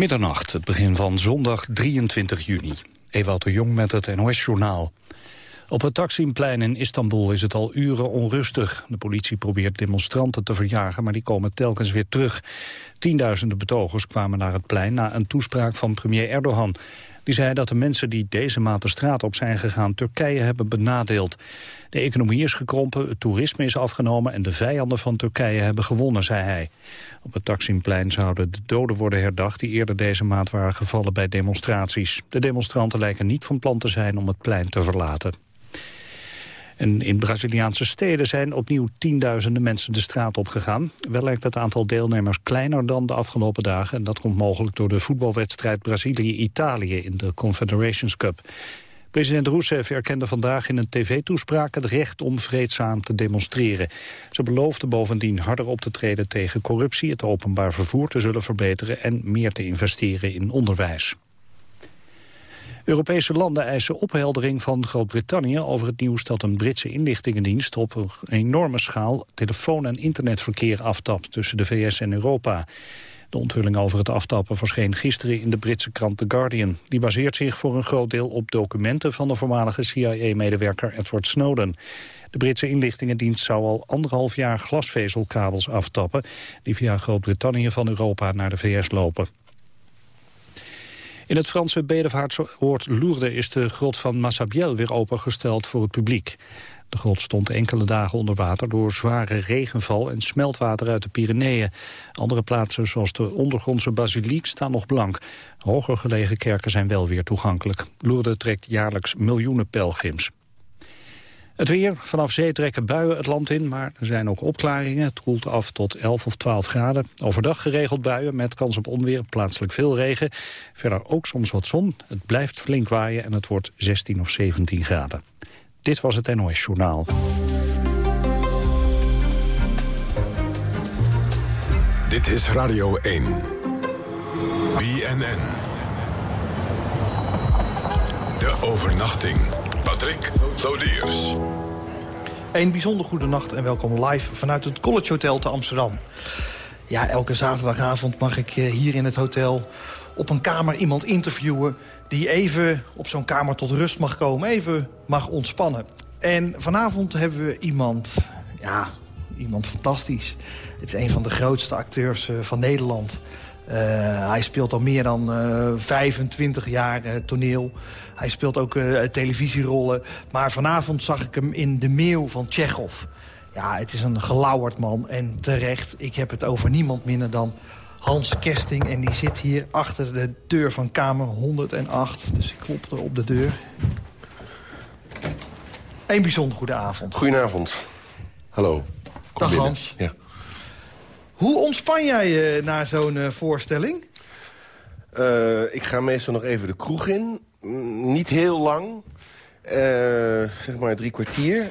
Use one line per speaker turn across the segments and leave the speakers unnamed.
Middernacht, het begin van zondag 23 juni. Ewout de Jong met het NOS-journaal. Op het Taksimplein in Istanbul is het al uren onrustig. De politie probeert demonstranten te verjagen, maar die komen telkens weer terug. Tienduizenden betogers kwamen naar het plein na een toespraak van premier Erdogan. Die zei dat de mensen die deze maand de straat op zijn gegaan Turkije hebben benadeeld. De economie is gekrompen, het toerisme is afgenomen en de vijanden van Turkije hebben gewonnen, zei hij. Op het Taksimplein zouden de doden worden herdacht die eerder deze maand waren gevallen bij demonstraties. De demonstranten lijken niet van plan te zijn om het plein te verlaten. In Braziliaanse steden zijn opnieuw tienduizenden mensen de straat opgegaan. Wel lijkt het aantal deelnemers kleiner dan de afgelopen dagen. En dat komt mogelijk door de voetbalwedstrijd Brazilië-Italië in de Confederations Cup. President Rousseff erkende vandaag in een tv-toespraak het recht om vreedzaam te demonstreren. Ze beloofde bovendien harder op te treden tegen corruptie, het openbaar vervoer te zullen verbeteren en meer te investeren in onderwijs. Europese landen eisen opheldering van Groot-Brittannië over het nieuws dat een Britse inlichtingendienst op een enorme schaal telefoon- en internetverkeer aftapt tussen de VS en Europa. De onthulling over het aftappen verscheen gisteren in de Britse krant The Guardian. Die baseert zich voor een groot deel op documenten van de voormalige CIA-medewerker Edward Snowden. De Britse inlichtingendienst zou al anderhalf jaar glasvezelkabels aftappen... die via Groot-Brittannië van Europa naar de VS lopen. In het Franse bedevaartsoord Lourdes is de grot van Massabielle weer opengesteld voor het publiek. De grot stond enkele dagen onder water door zware regenval en smeltwater uit de Pyreneeën. Andere plaatsen zoals de ondergrondse basiliek staan nog blank. Hoger gelegen kerken zijn wel weer toegankelijk. Lourdes trekt jaarlijks miljoenen pelgrims. Het weer. Vanaf zee trekken buien het land in, maar er zijn ook opklaringen. Het koelt af tot 11 of 12 graden. Overdag geregeld buien met kans op onweer, plaatselijk veel regen. Verder ook soms wat zon. Het blijft flink waaien en het wordt 16 of 17 graden. Dit was het NOS Journaal.
Dit is Radio 1. BNN. De overnachting. Patrick Lodiers.
Een bijzonder goede nacht en welkom live vanuit het College Hotel te Amsterdam. Ja, elke zaterdagavond mag ik eh, hier in het hotel op een kamer iemand interviewen... die even op zo'n kamer tot rust mag komen, even mag ontspannen. En vanavond hebben we iemand, ja, iemand fantastisch. Het is een van de grootste acteurs eh, van Nederland... Uh, hij speelt al meer dan uh, 25 jaar uh, toneel. Hij speelt ook televisierollen. Maar vanavond zag ik hem in De Meeuw van Tsjechov. Ja, het is een gelauwerd man en terecht. Ik heb het over niemand minder dan Hans Kesting. En die zit hier achter de deur van kamer 108. Dus ik klop er op de deur. Een bijzonder goede avond.
Goedenavond. Hallo.
Kom Dag Hans.
Ja.
Hoe ontspan jij je na zo'n uh, voorstelling?
Uh, ik ga meestal nog even de kroeg in. Mm, niet heel lang. Uh, zeg maar drie kwartier.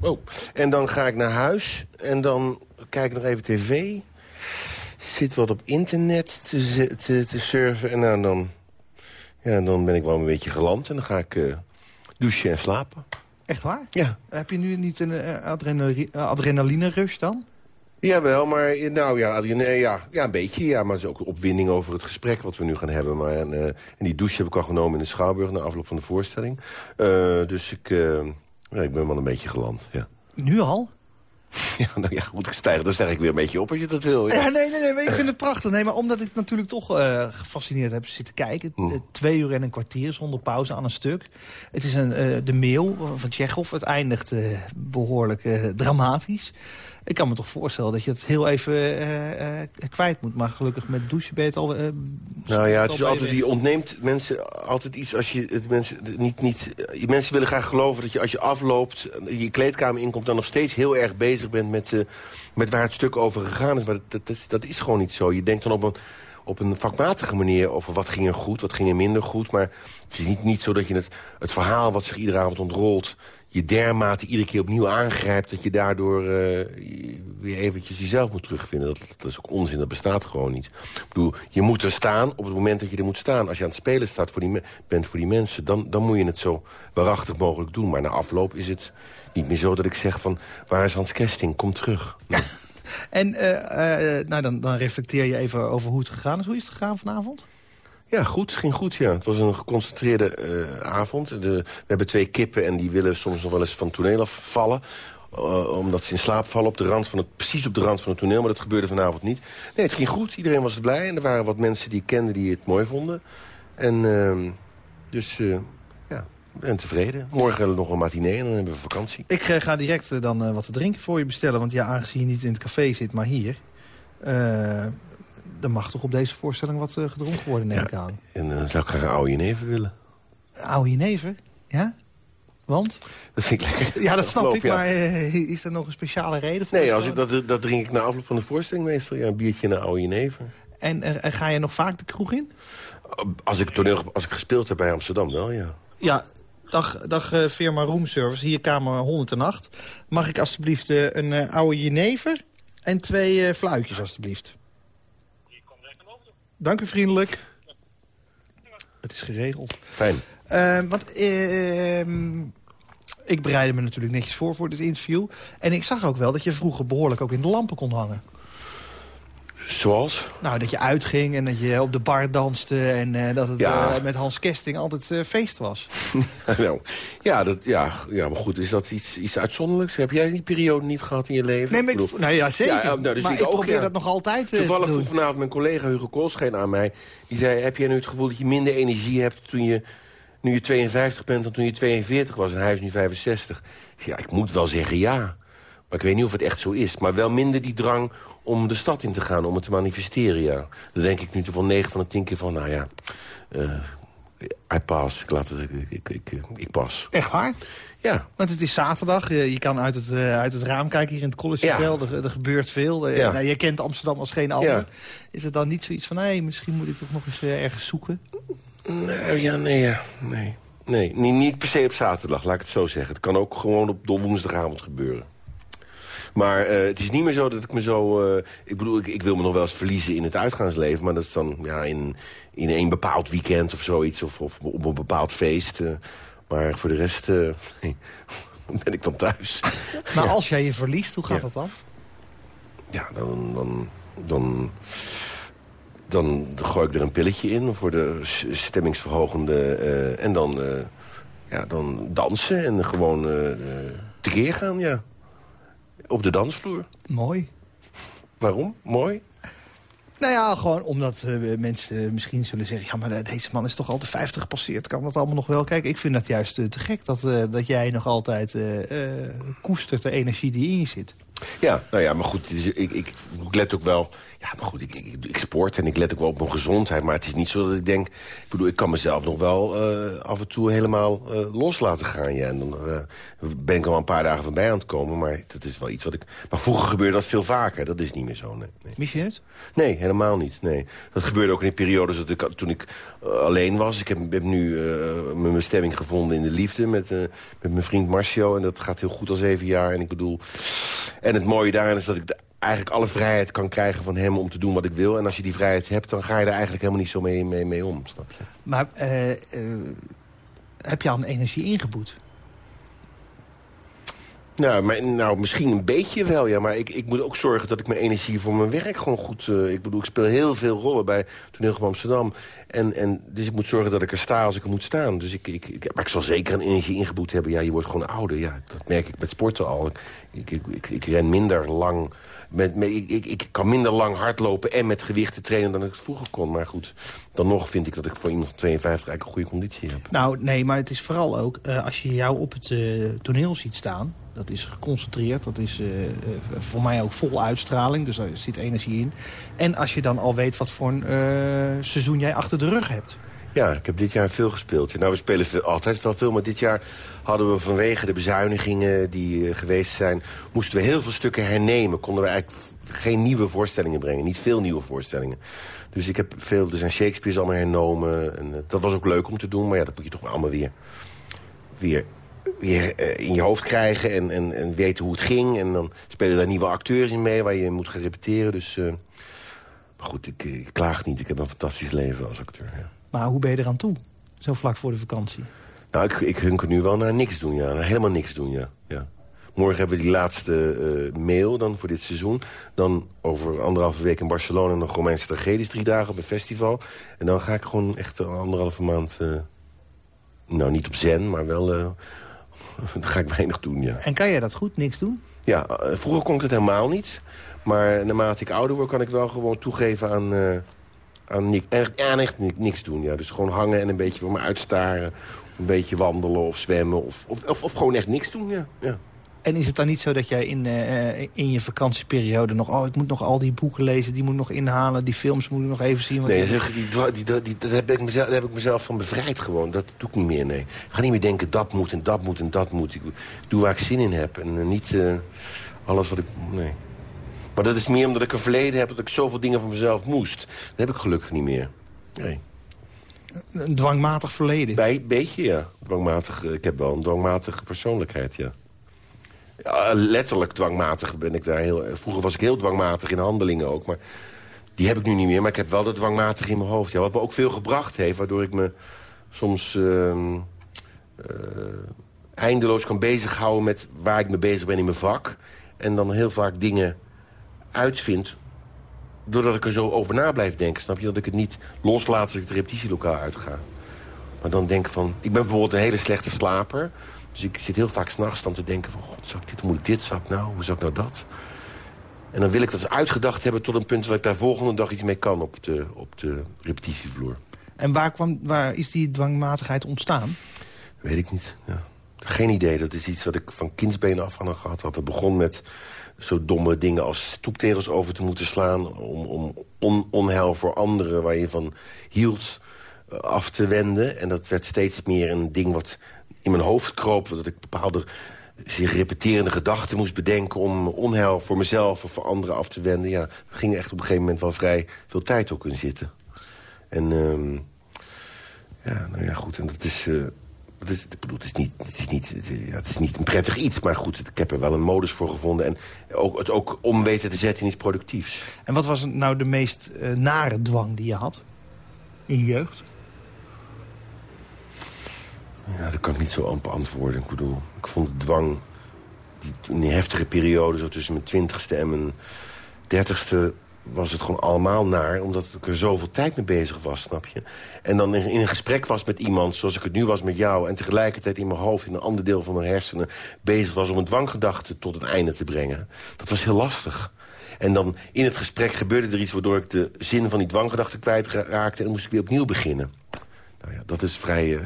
Oh. En dan ga ik naar huis. En dan kijk ik nog even tv. Zit wat op internet te, te, te surfen. En nou, dan, ja, dan ben ik wel een beetje geland. En dan ga ik douchen en slapen.
Echt waar?
Ja.
Heb je nu niet een adrenaline, adrenaline rush dan?
Jawel, maar nou ja, nee, ja, ja, een beetje. Ja, maar het is ook opwinding over het gesprek wat we nu gaan hebben. Maar, en, uh, en die douche heb ik al genomen in de Schouwburg na afloop van de voorstelling. Uh, dus ik, uh, ja, ik ben wel een beetje geland, ja.
Nu al?
Ja, nou ja, goed, stijg, dan stijg ik weer een beetje op als je dat wil.
Ja, ja nee, nee, nee, ik vind het prachtig. Nee, maar omdat ik natuurlijk toch uh, gefascineerd heb zitten kijken. Mm. Twee uur en een kwartier zonder pauze aan een stuk. Het is een, uh, de mail van Tsjechov. Het eindigt uh, behoorlijk dramatisch. Ik kan me toch voorstellen dat je het heel even uh, uh, kwijt moet. Maar gelukkig met douchen ben je het al... Uh,
nou ja, het is altijd, die ontneemt mensen altijd iets als je het mensen niet... niet mensen willen graag geloven dat je als je afloopt, je kleedkamer inkomt... dan nog steeds heel erg bezig bent met, met waar het stuk over gegaan is. Maar dat, dat, dat is gewoon niet zo. Je denkt dan op een op een vakmatige manier over wat ging er goed, wat ging er minder goed. Maar het is niet, niet zo dat je het, het verhaal wat zich iedere avond ontrolt je dermate iedere keer opnieuw aangrijpt... dat je daardoor uh, weer eventjes jezelf moet terugvinden. Dat, dat, is ook onzin, dat bestaat gewoon niet. Ik bedoel, je moet er staan op het moment dat je er moet staan. Als je aan het spelen staat voor die bent voor die mensen... Dan, dan moet je het zo waarachtig mogelijk doen. Maar na afloop is het niet meer zo dat ik zeg van... waar is Hans Kesting, kom terug.
En nou, dan, dan reflecteer je even over hoe het gegaan is. Hoe is het gegaan vanavond?
Ja, goed. Het ging goed, ja. Het was een geconcentreerde avond. De, we hebben twee kippen en die willen soms nog wel eens van het toneel afvallen. Uh, omdat ze in slaap vallen op de rand van het, precies op de rand van het toneel. Maar dat gebeurde vanavond niet. Nee, het ging goed. Iedereen was blij. En er waren wat mensen die ik kende die het mooi vonden. En uh, dus uh, ja, ben tevreden. Morgen nog een matinee en dan hebben we vakantie.
Ik ga direct dan wat te drinken voor je bestellen. Want ja, aangezien je niet in het café zit, maar hier... dan mag toch op deze voorstelling wat gedronken worden, neem ik aan.
En dan zou ik graag een oude jenever willen.
Oude jenever? Ja? Want?
Dat vind ik lekker.
Ja, dat snap ik, maar uh, is er nog een speciale reden voor?
Nee, als ik, dat, dat drink ik na afloop van de voorstelling meestal. Ja, een biertje en een oude jenever.
En uh, ga je nog vaak de kroeg in?
Als ik, toneel, als ik gespeeld heb bij Amsterdam wel, ja.
Ja, dag, dag uh, firma Roomservice, hier kamer 108. Mag ik alstublieft een oude jenever en twee fluitjes, alstublieft? Hier komt direct naar boven. Dank u vriendelijk. Het is geregeld.
Fijn.
want ik bereidde me natuurlijk netjes voor voor dit interview. En ik zag ook wel dat je vroeger behoorlijk ook in de lampen kon hangen.
Zoals?
Nou, dat je uitging en dat je op de bar danste... en uh, dat het ja. uh, met Hans Kesting altijd uh, feest was.
nou, ja, dat, ja, ja, maar goed, is dat iets, iets uitzonderlijks? Heb jij die periode niet gehad in je leven?
Nee, maar ik, nou ja, zeker. Ja, nou, dus maar ik, ook, probeer dat nog altijd
Toevallig
te doen.
vanavond mijn collega Hugo Koolscheen aan mij. Die zei, heb jij nu het gevoel dat je minder energie hebt... toen je nu je 52 bent dan toen je 42 was en hij is nu 65. Ja, ik moet wel zeggen ja. Maar ik weet niet of het echt zo is. Maar wel minder die drang om de stad in te gaan, om het te manifesteren, ja. Dan denk ik nu wel 9 van de 10 keer van, nou ja... Uh, I pass, ik, laat het, ik, ik, ik, pas.
Echt waar?
Ja.
Want het is zaterdag, je, je kan uit het, uit het raam kijken hier in het College Hotel. Er, er, gebeurt veel. Ja. nou, je kent Amsterdam als geen ander. Ja. Is het dan niet zoiets van, hé, hey, misschien moet ik toch nog eens ergens zoeken?
Nee, ja, nee, ja, nee. Nee, niet, niet per se op zaterdag, laat ik het zo zeggen. Het kan ook gewoon op woensdagavond gebeuren. Maar uh, het is niet meer zo dat ik me zo... Uh, ik bedoel, ik, ik, wil me nog wel eens verliezen in het uitgaansleven... maar dat is dan ja, in, in een bepaald weekend of zoiets... of, of op een bepaald feest. Uh, maar voor de rest ben ik dan thuis.
Maar ja. als jij je verliest, hoe gaat
ja.
dat dan?
Ja, dan... dan, dan dan gooi ik er een pilletje in voor de stemmingsverhogende... Uh, en dan, uh, ja, dan dansen en gewoon uh, tekeer gaan, ja. Op de dansvloer.
Mooi.
Waarom? Mooi?
Nou ja, gewoon omdat mensen misschien zullen zeggen... ja, maar deze man is toch al de 50 gepasseerd. Kan dat allemaal nog wel? Kijk, ik vind dat juist te gek dat, dat jij nog altijd koestert de energie die in je zit.
Ja, nou ja, maar goed, ik, ik, ik let ook wel... Ja, maar goed, ik, ik, ik, sport en ik let ook wel op mijn gezondheid. Maar het is niet zo dat ik denk... Ik bedoel, ik kan mezelf nog wel uh, af en toe helemaal uh, los laten gaan. Ja. En dan uh, ben ik al een paar dagen voorbij aan het komen. Maar dat is wel iets wat ik... Maar vroeger gebeurde dat veel vaker. Dat is niet meer zo, nee. nee.
Mis je het?
Nee, helemaal niet, nee. Dat gebeurde ook in de periodes dat ik, toen ik alleen was. Ik heb, heb nu mijn bestemming gevonden in de liefde met, met mijn vriend Marcio. En dat gaat heel goed al zeven jaar. En ik bedoel... En het mooie daarin is dat ik eigenlijk alle vrijheid kan krijgen van hem om te doen wat ik wil. En als je die vrijheid hebt, dan ga je er eigenlijk helemaal niet zo mee, mee, om, snap je?
Maar uh, uh, heb je al een energie ingeboet?
Nou, maar, nou, misschien een beetje wel, ja. Maar ik, ik moet ook zorgen dat ik mijn energie voor mijn werk gewoon goed... Uh, ik bedoel, ik speel heel veel rollen bij Toneel van Amsterdam. En, en, dus ik moet zorgen dat ik er sta als ik er moet staan. Dus ik, ik, maar ik zal zeker een energie ingeboet hebben. Ja, je wordt gewoon ouder. Ja, dat merk ik met sporten al. Ik, ik, ik ren minder lang ik, ik, kan minder lang hardlopen en met gewichten trainen dan ik het vroeger kon. Maar goed, dan nog vind ik dat ik voor iemand van 52 eigenlijk een goede conditie heb.
Nou, nee, maar het is vooral ook, uh, als je jou op het uh, toneel ziet staan... dat is geconcentreerd, dat is uh, voor mij ook vol uitstraling. Dus daar zit energie in. En als je dan al weet wat voor een seizoen jij achter de rug hebt...
Ja, ik heb dit jaar veel gespeeld. Nou, we spelen altijd wel veel, maar dit jaar hadden we vanwege de bezuinigingen die uh, geweest zijn... moesten we heel veel stukken hernemen. Konden we eigenlijk geen nieuwe voorstellingen brengen. Niet veel nieuwe voorstellingen. Dus ik heb veel, er zijn Shakespeare's allemaal hernomen. En, uh, dat was ook leuk om te doen, maar ja, dat moet je toch allemaal weer, weer, weer uh, in je hoofd krijgen... En, en, en weten hoe het ging. En dan spelen daar nieuwe acteurs in mee waar je moet gaan repeteren. Dus goed, ik, ik, klaag niet. Ik heb een fantastisch leven als acteur, ja.
Maar hoe ben je eraan toe, zo vlak voor de vakantie?
Nou, ik, ik hunker nu wel naar niks doen, ja. Naar helemaal niks doen, ja. ja. Morgen hebben we die laatste uh, mail dan voor dit seizoen. Dan over anderhalve week in Barcelona nog Romeinse tragedies. Drie dagen op een festival. En dan ga ik gewoon echt anderhalve maand... Uh, nou, niet op zen, maar wel... Uh, dan ga ik weinig doen, ja.
En kan jij dat goed, niks doen?
Ja, vroeger kon ik het helemaal niet. Maar naarmate ik ouder word, kan ik wel gewoon toegeven aan... aan, niks, echt, aan echt niks doen, ja. Dus gewoon hangen en een beetje voor me uitstaren. Of een beetje wandelen of zwemmen. Of, of, of, gewoon echt niks doen, ja. ja.
En is het dan niet zo dat jij in, uh, in je vakantieperiode nog... oh, ik moet nog al die boeken lezen, die moet ik nog inhalen... die films moet ik nog even zien?
Nee, die, die, die, die, daar, heb ik mezelf, daar heb ik mezelf van bevrijd gewoon. Dat doe ik niet meer, nee. Ik ga niet meer denken, dat moet en dat moet en dat moet. Ik doe waar ik zin in heb en uh, niet uh, alles wat ik... Nee. Maar dat is meer omdat ik een verleden heb... dat ik zoveel dingen van mezelf moest. Dat heb ik gelukkig niet meer. Nee.
Een dwangmatig verleden?
Bij, beetje, ja. Dwangmatig, ik heb wel een dwangmatige persoonlijkheid, ja. Ja, letterlijk dwangmatig ben ik daar heel... Vroeger was ik heel dwangmatig in handelingen ook, maar... Die heb ik nu niet meer, maar ik heb wel dat dwangmatig in mijn hoofd. Ja, wat me ook veel gebracht heeft, waardoor ik me soms uh, uh, eindeloos kan bezighouden... met waar ik mee bezig ben in mijn vak. En dan heel vaak dingen uitvind doordat ik er zo over na blijf denken. Snap je? Dat ik het niet loslaat als ik het repetitielokaal uitga. Maar dan denk ik van... Ik ben bijvoorbeeld een hele slechte slaper. Dus ik zit heel vaak s'nachts dan te denken van... God, zou ik dit, moet ik dit, zou ik nou, hoe zou ik nou dat? En dan wil ik dat uitgedacht hebben tot een punt... dat ik daar volgende dag iets mee kan op de, op de repetitievloer.
En waar, kwam, waar is die dwangmatigheid ontstaan?
Weet ik niet, ja. Geen idee, dat is iets wat ik van kindsbenen af aan gehad had. Het begon met zo domme dingen als stoeptegels over te moeten slaan... om, om on, onheil voor anderen waar je van hield eh, af te wenden. En dat werd steeds meer een ding wat in mijn hoofd kroop... dat ik bepaalde zich repeterende gedachten moest bedenken... om onheil voor mezelf of voor anderen af te wenden. Ja, er ging echt op een gegeven moment wel vrij veel tijd ook in zitten. En uh, ja, nou ja, goed. En dat is... Uh, dat is, ik bedoel, het is, niet, het, is niet, het is niet een prettig iets, maar goed, ik heb er wel een modus voor gevonden. En ook, het ook om weten te zetten in iets productiefs.
En wat was nou de meest uh, nare dwang die je had in je jeugd?
Ja, dat kan ik niet zo amper antwoorden. Ik bedoel, ik vond de dwang... Die, in die heftige periode, zo tussen mijn twintigste en mijn dertigste... was het gewoon allemaal naar, omdat ik er zoveel tijd mee bezig was, snap je? En dan in, een gesprek was met iemand, zoals ik het nu was met jou... en tegelijkertijd in mijn hoofd, in een ander deel van mijn hersenen... bezig was om een dwanggedachte tot het einde te brengen. Dat was heel lastig. En dan in het gesprek gebeurde er iets... waardoor ik de zin van die dwanggedachte kwijtraakte... en moest ik weer opnieuw beginnen. Nou ja, dat is vrij... Uh,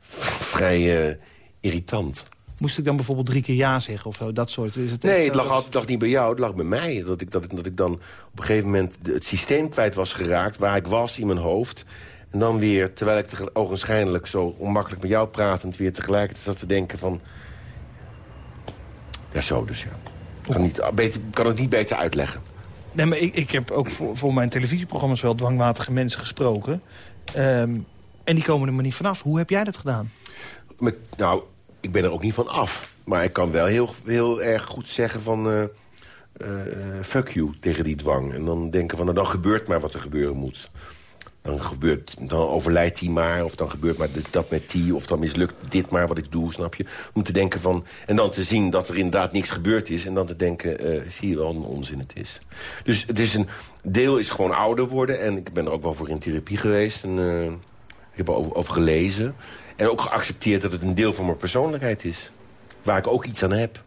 vrij uh, irritant.
Moest ik dan bijvoorbeeld drie keer ja zeggen of zo? Dat soort, is het
nee, het lag, lag niet bij jou, het lag bij mij. Dat ik, dat, ik, dat ik dan op een gegeven moment het systeem kwijt was geraakt... waar ik was in mijn hoofd. En dan weer, terwijl ik ogenschijnlijk zo onmakkelijk met jou pratend... weer tegelijkertijd zat te denken van... Ja, zo dus, ja. Kan, niet, beter, kan het niet beter uitleggen.
Nee, maar ik, ik heb ook voor, voor mijn televisieprogramma's wel dwangmatige mensen gesproken. Um, en die komen er maar niet vanaf. Hoe heb jij dat gedaan?
Met, nou, ik ben er ook niet van af. Maar ik kan wel heel, heel erg goed zeggen van... Uh, uh, fuck you tegen die dwang. En dan denken van, nou, dan gebeurt maar wat er gebeuren moet. Dan, gebeurt, dan overlijdt die maar, of dan gebeurt maar dat met die... of dan mislukt dit maar wat ik doe, snap je? Om te denken van... en dan te zien dat er inderdaad niks gebeurd is... en dan te denken, zie je wel een onzin het is. Dus het is een deel is gewoon ouder worden... en ik ben er ook wel voor in therapie geweest... En, ik heb er over, gelezen. En ook geaccepteerd dat het een deel van mijn persoonlijkheid is. Waar ik ook iets aan heb.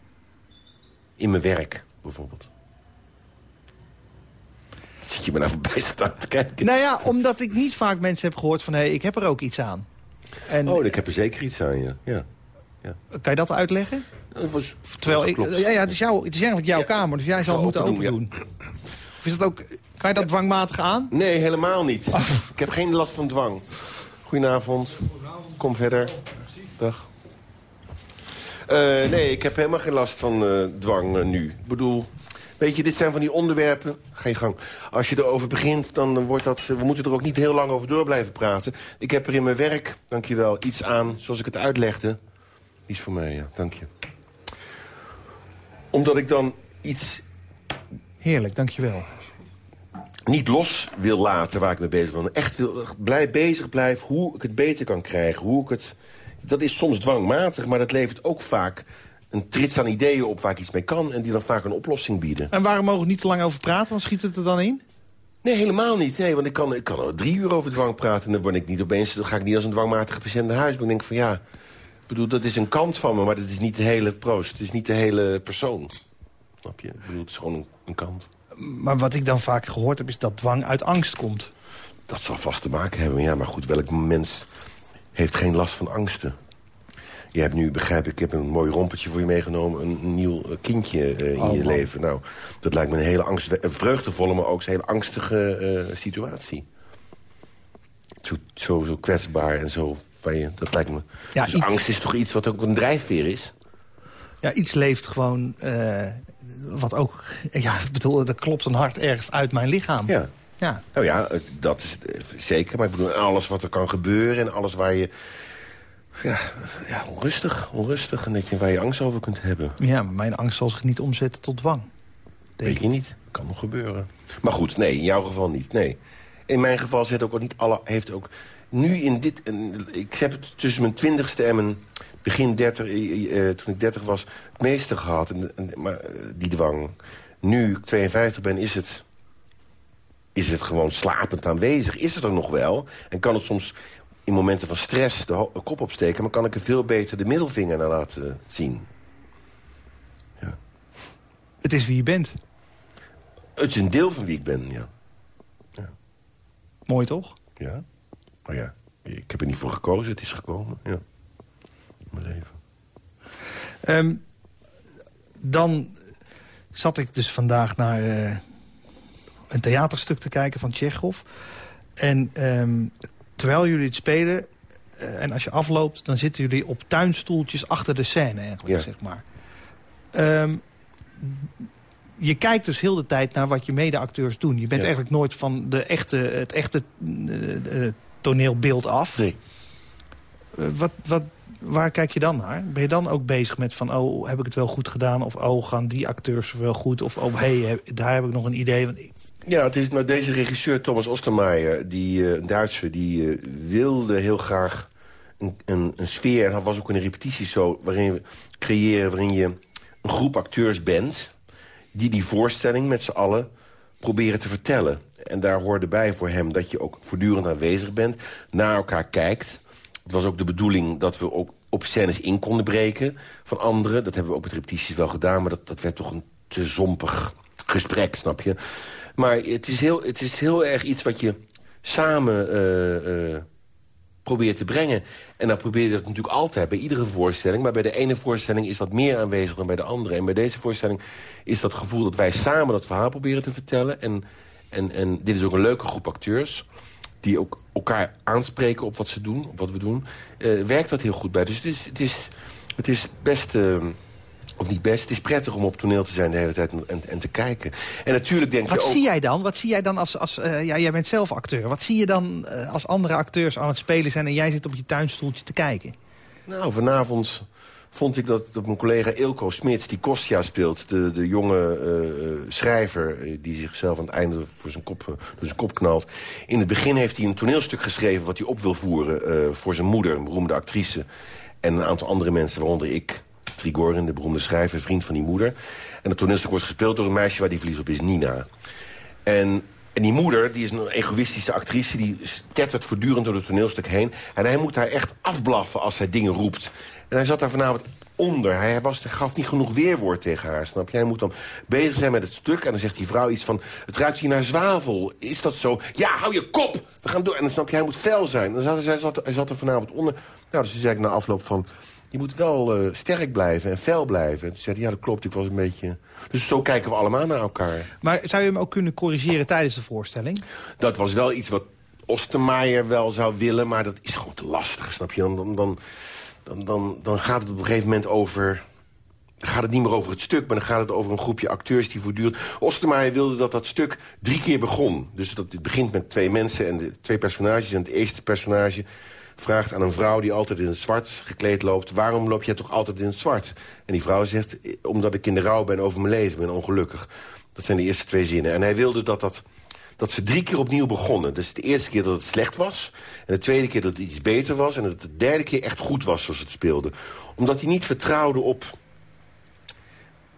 In mijn werk, bijvoorbeeld. Zit je me nou voorbij staan te kijken?
Nou ja, omdat ik niet vaak mensen heb gehoord van... hé, hey, ik heb er ook iets aan.
En, oh, ik heb er zeker iets aan, ja. ja. ja.
Kan je dat uitleggen?
Dat was,
Terwijl ik, ja, ja, het, is jouw, het is eigenlijk jouw kamer, dus jij zal het moeten open doen. Of is dat ook, kan je dat dwangmatig aan?
Nee, helemaal niet. Ik heb geen last van dwang. Goedenavond. Kom verder. Dag. Uh, nee, ik heb helemaal geen last van uh, dwang uh, nu. Ik bedoel, weet je, dit zijn van die onderwerpen... Je gang. Als je erover begint, dan wordt dat... We moeten er ook niet heel lang over door blijven praten. Ik heb er in mijn werk, dankjewel, iets aan, zoals ik het uitlegde. Iets voor mij, ja, dank je. Omdat ik dan iets...
Heerlijk, dankjewel
niet los wil laten waar ik mee bezig ben. Echt wil, blij, bezig blijf hoe ik het beter kan krijgen. Hoe ik het, dat is soms dwangmatig, maar dat levert ook vaak een trits aan ideeën op waar ik iets mee kan... en die dan vaak een oplossing bieden.
En waarom mogen we niet te lang over praten? Want schiet het er dan in?
Nee, helemaal niet. Nee, want ik kan, ik kan drie uur over dwang praten... en dan, word ik niet opeens, dan ga ik niet als een dwangmatige patiënt naar huis. Maar ik denk van ja, bedoel, dat is een kant van me... maar dat is niet de hele proost. Het is niet de hele persoon. Snap je? Ik bedoel, het is gewoon een, een kant.
Maar wat ik dan vaak gehoord heb, is dat dwang uit angst komt.
Dat zal vast te maken hebben. Ja, maar goed, welk mens heeft geen last van angsten? Je hebt nu, begrijp ik, ik heb een mooi rompertje voor je meegenomen... een nieuw eh, kindje uh, in
Oh,
je
man.
leven. Nou, dat lijkt me een hele angst, een vreugdevolle, maar ook een hele angstige eh, situatie. Zo, zo, zo kwetsbaar en zo... Waar je, dat lijkt me...
Ja,
dus
iets-
angst is toch iets wat ook een drijfveer is?
Ja, iets leeft gewoon... eh, wat ook... Ja, ik bedoel, er klopt een hart ergens uit mijn lichaam.
Ja.
Ja.
Nou ja, dat is eh, zeker. Maar ik bedoel, alles wat er kan gebeuren en alles waar je... Ja, ja onrustig, onrustig. En dat je, waar je angst over kunt hebben.
Ja, maar mijn angst zal zich niet omzetten tot dwang. Denk
Weet je niet. Kan nog gebeuren. Maar goed, nee, in jouw geval niet. Nee. In mijn geval zit ook niet alle... Heeft ook nu in dit... en Ik heb het tussen mijn twintigste en mijn begin dertig... eh, eh, toen ik dertig was, het meeste gehad. En, en- maar eh, die dwang. Nu ik 52 ben, is het... Is het gewoon slapend aanwezig? Is het er nog wel? En kan het soms in momenten van stress de, kop opsteken... maar kan ik er veel beter de middelvinger naar laten zien?
Het is wie je bent.
Het is een deel van wie ik ben, ja.
Mooi toch?
Ja. Maar ja, ik heb er niet voor gekozen. Het is gekomen, ja. Mijn leven.
Ehm, dan zat ik dus vandaag naar eh, een theaterstuk te kijken van Tsjechov. En ehm, terwijl jullie het spelen... eh, en als je afloopt, dan zitten jullie op tuinstoeltjes achter de scène eigenlijk,
Ja.
zeg maar. Ehm, je kijkt dus heel de tijd naar wat je medeacteurs doen. Je bent
Ja.
eigenlijk nooit van de echte, het echte eh, toneelbeeld af.
Nee.
Eh, wat, wat, waar kijk je dan naar? Ben je dan ook bezig met van, oh, heb ik het wel goed gedaan? Of, oh, gaan die acteurs wel goed? Of, oh, hey, daar heb ik nog een idee.
Ja, het is nou deze regisseur Thomas Ostermeijer, die, eh, een Duitser... die eh, wilde heel graag een, een, een sfeer... en dat was ook een repetitie zo... waarin we creëren, waarin je een groep acteurs bent... die die voorstelling met z'n allen proberen te vertellen. En daar hoorde bij voor hem dat je ook voortdurend aanwezig bent... naar elkaar kijkt. Het was ook de bedoeling dat we ook op scènes in konden breken van anderen. Dat hebben we ook met repetities wel gedaan... maar dat, dat werd toch een te zompig gesprek, snap je? Maar het is heel, het is heel erg iets wat je samen eh, eh, probeert te brengen. En dan probeer je dat natuurlijk altijd bij iedere voorstelling. Maar bij de ene voorstelling is dat meer aanwezig dan bij de andere. En bij deze voorstelling is dat gevoel dat wij samen dat verhaal proberen te vertellen. En, en, en dit is ook een leuke groep acteurs die ook elkaar aanspreken op wat ze doen, op wat we doen, eh, werkt dat heel goed bij. Dus het is, het is, het is best, eh, of niet best, het is prettig om op toneel te zijn de hele tijd en, en te kijken. En natuurlijk denk
Wat
je ook...
zie jij dan? Wat zie jij dan als... als eh, ja, jij bent zelf acteur. Wat zie je dan als andere acteurs aan het spelen zijn... en jij zit op je tuinstoeltje te kijken?
Nou, vanavond vond ik dat, dat mijn collega Ilko Smits, die Kostja speelt... de, de jonge eh, eh, schrijver eh, die zichzelf aan het einde voor zijn kop, door zijn kop knalt... in het begin heeft hij een toneelstuk geschreven wat hij op wil voeren... voor zijn moeder, een beroemde actrice... en een aantal andere mensen, waaronder ik... Trigorin, de beroemde schrijver, vriend van die moeder. En het toneelstuk wordt gespeeld door een meisje waar die verliefd op is, Nina. En, en die moeder, die is een egoïstische actrice... die tettert voortdurend door het toneelstuk heen. En hij moet haar echt afblaffen als zij dingen roept. En hij zat daar vanavond onder. Hij was, gaf niet genoeg weerwoord tegen haar, snap je? Hij moet dan bezig zijn met het stuk. En dan zegt die vrouw iets van... het ruikt hier naar zwavel. Is dat zo? Ja, hou je kop! We gaan door. En dan snap je, hij moet fel zijn. Dan zat, hij, zat, hij zat er vanavond onder. Nou, dus toen zei ik na afloop van... je moet wel eh, sterk blijven en fel blijven. En toen zei hij, ja, dat klopt. Ik was een beetje... Dus zo kijken we allemaal naar elkaar.
Maar zou je hem ook kunnen corrigeren tijdens de voorstelling?
Dat was wel iets wat Ostermaier wel zou willen, maar dat is gewoon te lastig, snap je? Dan, dan, dan, dan, dan, dan gaat het op een gegeven moment over... Dan gaat het niet meer over het stuk, maar dan gaat het over een groepje acteurs die voortdurend... Ostermaier wilde dat dat stuk drie keer begon. Dus dat het begint met twee mensen en de, twee personages. En het eerste personage vraagt aan een vrouw die altijd in het zwart gekleed loopt... waarom loop jij toch altijd in het zwart? En die vrouw zegt, omdat ik in de rouw ben over mijn leven, ben ongelukkig. Dat zijn de eerste twee zinnen. En hij wilde dat dat dat ze drie keer opnieuw begonnen. Dus de eerste keer dat het slecht was. En de tweede keer dat het iets beter was. En dat het de derde keer echt goed was zoals het speelde. Omdat hij niet vertrouwde op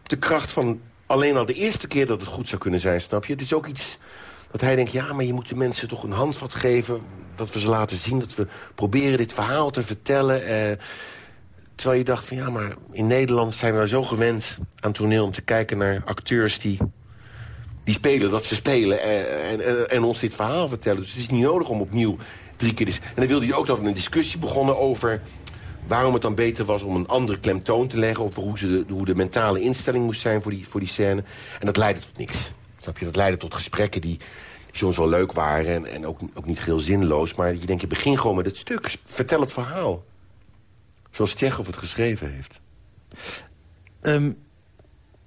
de kracht van alleen al de eerste keer dat het goed zou kunnen zijn, snap je? Het is ook iets dat hij denkt, ja, maar je moet de mensen toch een handvat geven... dat we ze laten zien, dat we proberen dit verhaal te vertellen... Eh, terwijl je dacht van, ja, maar in Nederland zijn we zo gewend aan toneel... om te kijken naar acteurs die, die spelen, dat ze spelen... Eh, en, en, ons dit verhaal vertellen. Dus het is niet nodig om opnieuw drie keer... En dan wilde hij ook nog een discussie begonnen over waarom het dan beter was om een andere klemtoon te leggen... over hoe, ze de, hoe de mentale instelling moest zijn voor die, voor die scène. En dat leidde tot niks. Snap je? Dat leidde tot gesprekken die, soms wel leuk waren... en, en ook, ook niet heel zinloos. Maar je denkt, je begin gewoon met het stuk. Vertel het verhaal. Zoals Tsjechov het geschreven heeft.
Ehm,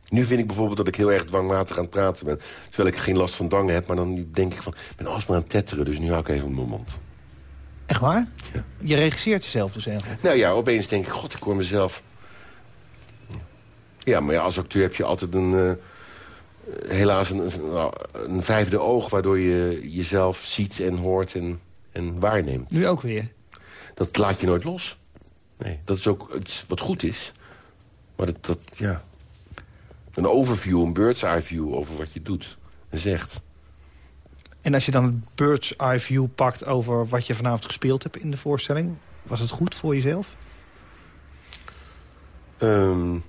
nu vind ik bijvoorbeeld dat ik heel erg dwangmatig aan het praten ben. Terwijl ik geen last van dwangen heb. Maar dan denk ik van, ik ben alsmaar aan het tetteren. Dus nu hou ik even mijn mond.
Echt waar? Ja. Je regisseert jezelf dus eigenlijk?
Nou ja, opeens denk ik, god, ik hoor mezelf. Ja, maar ja, als acteur heb je altijd een... Uh, helaas een, een, vijfde oog... waardoor je jezelf ziet en hoort en, en waarneemt.
Nu ook weer?
Dat laat je nooit los. Nee, dat is ook iets wat goed is. Maar dat, dat ja... Een overview, een bird's eye view over wat je doet en zegt.
En als je dan het bird's eye view pakt over wat je vanavond gespeeld hebt in de voorstelling... was het goed voor jezelf?
Um,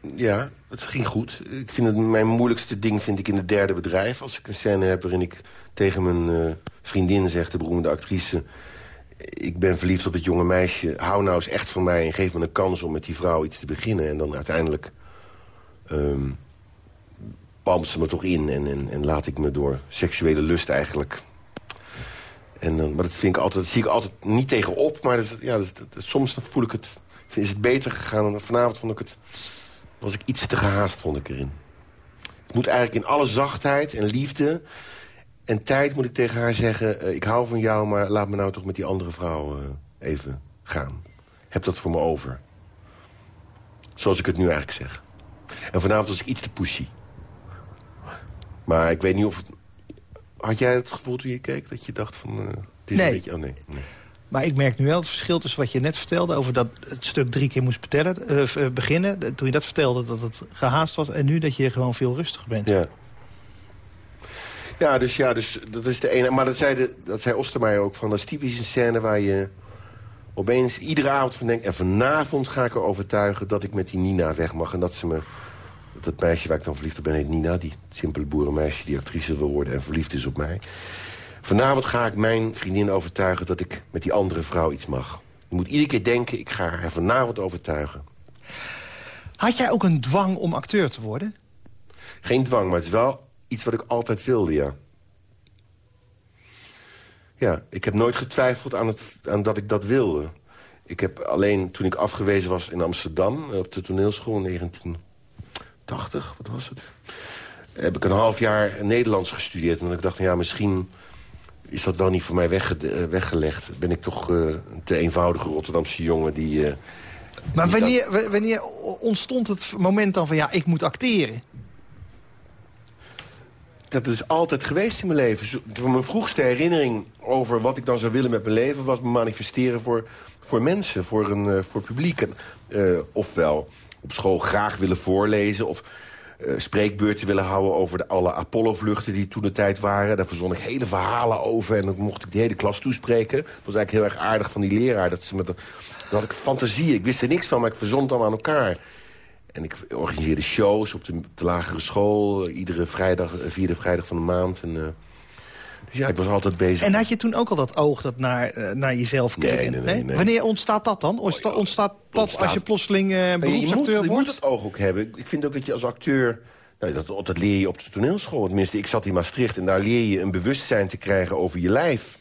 ja, het ging goed. Ik vind het, mijn moeilijkste ding vind ik in het derde bedrijf. Als ik een scène heb waarin ik tegen mijn uh, vriendin zeg, de beroemde actrice... ik ben verliefd op het jonge meisje, hou nou eens echt van mij... en geef me een kans om met die vrouw iets te beginnen. En dan uiteindelijk... Um, palmt ze me toch in en, en, laat ik me door seksuele lust eigenlijk... En dan, maar dat, vind ik altijd, dat zie ik altijd niet tegenop, maar dat, ja, soms voel ik het... Is het beter gegaan dan vanavond vond ik het... Was ik iets te gehaast, vond ik erin. Het moet eigenlijk in alle zachtheid en liefde en tijd moet ik tegen haar zeggen... Uh, ik hou van jou, maar laat me nou toch met die andere vrouw uh, even gaan. Heb dat voor me over. Zoals ik het nu eigenlijk zeg. En vanavond was ik iets te pushy. Maar ik weet niet of... Het... Had jij het gevoel toen je keek dat je dacht van... Uh, dit
nee.
Een beetje... Oh, nee. nee.
Maar ik merk nu wel het verschil tussen wat je net vertelde... over dat het stuk drie keer moest betellen, uh, beginnen. Toen je dat vertelde, dat het gehaast was. En nu dat je gewoon veel rustiger bent.
Ja. Ja, dus ja, dus dat is de ene. Maar dat zei, de, dat zei Ostermeijer ook van. Dat is typisch een scène waar je opeens iedere avond van denkt... en vanavond ga ik er overtuigen dat ik met die Nina weg mag. En dat ze me dat meisje waar ik dan verliefd op ben heet Nina. Die simpele boerenmeisje die actrice wil worden en verliefd is op mij. Vanavond ga ik mijn vriendin overtuigen dat ik met die andere vrouw iets mag. Je moet iedere keer denken, ik ga haar vanavond overtuigen.
Had jij ook een dwang om acteur te worden?
Geen dwang, maar het is wel iets wat ik altijd wilde, ja. Ja, ik heb nooit getwijfeld aan, het, aan dat ik dat wilde. Ik heb alleen, toen ik afgewezen was in Amsterdam... op de toneelschool in 19 80, wat was het? Heb ik een half jaar Nederlands gestudeerd. En ik dacht, van, ja, misschien is dat wel niet voor mij wegge eh, weggelegd. Ben ik toch uh, een te eenvoudige Rotterdamse jongen die... Uh,
maar wanneer, wanneer ontstond het moment dan van, ja, ik moet acteren?
Dat is altijd geweest in mijn leven. Mijn vroegste herinnering over wat ik dan zou willen met mijn leven... was me manifesteren voor, voor mensen, voor, een, voor publiek. En, ofwel op school graag willen voorlezen... of uh, spreekbeurten willen houden over de, alle Apollo-vluchten die toen de tijd waren. Daar verzon ik hele verhalen over en dan mocht ik die hele klas toespreken. Dat was eigenlijk heel erg aardig van die leraar. Dat ze met, dan had ik fantasie, ik wist er niks van, maar ik verzon het allemaal aan elkaar. En ik organiseerde shows op de, de lagere school, iedere vrijdag, eh, vierde vrijdag van de maand. En, uh, dus ja, ik was altijd bezig.
En had je toen ook al dat oog dat naar, uh, naar jezelf keek?
Nee, nee, nee,
Wanneer ontstaat dat dan? Ontstaat, ontstaat dat als je plotseling uh, beroepsacteur
wordt?
Je
moet het oog ook hebben. Ik vind ook dat je als acteur... Nou, dat, dat leer je op de toneelschool. Tenminste, ik zat in Maastricht en daar leer je een bewustzijn te krijgen over je lijf.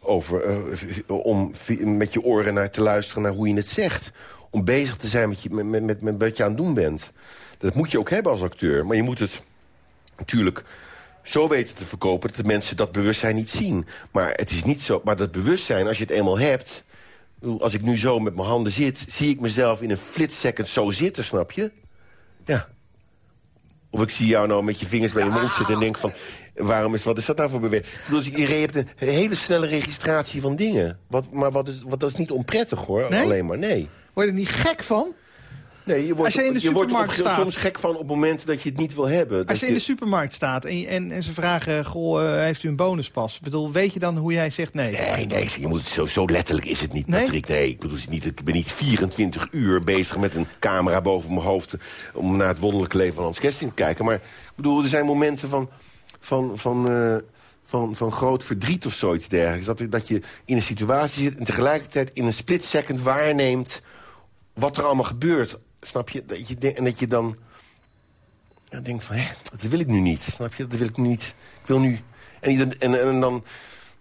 Over, uh, om met je oren naar te luisteren naar hoe je het zegt. Om bezig te zijn met, je, met, met, met wat je aan het doen bent. Dat moet je ook hebben als acteur. Maar je moet het natuurlijk zo weten te verkopen... dat de mensen dat bewustzijn niet zien. Maar het is niet zo. Maar dat bewustzijn, als je het eenmaal hebt... Als ik nu zo met mijn handen zit... zie ik mezelf in een flitsecond zo zitten, snap je? Ja. Of ik zie jou nou met je vingers bij je mond zitten en denk van... waarom is, wat is dat nou voor beweging? Dus je hebt een hele snelle registratie van dingen. Wat, maar wat is, wat, dat is niet onprettig, hoor.
Nee?
Alleen maar, nee.
Word je er niet gek van?
Nee, je wordt, als je in de je supermarkt wordt staat, soms gek van op het moment dat je het niet wil hebben.
Als je in de supermarkt staat en, en, en ze vragen... Goh, uh, heeft u een bonuspas? Ik bedoel, weet je dan hoe jij zegt nee?
Nee, nee, je moet, zo, zo letterlijk is het niet, nee? Patrick. Nee, ik, bedoel, niet, ik ben niet 24 uur bezig met een camera boven mijn hoofd... om naar het wonderlijke leven van Hans Kesting te kijken. Maar ik bedoel, er zijn momenten van... van, van uh, van, van groot verdriet of zoiets dergelijks. Dat, dat je in een situatie zit en tegelijkertijd in een split second waarneemt... wat er allemaal gebeurt. Snap je? Dat je en dat je dan ja, denkt van, hé, dat wil ik nu niet. Snap je? Dat wil ik nu niet. Ik wil nu... En, en, en dan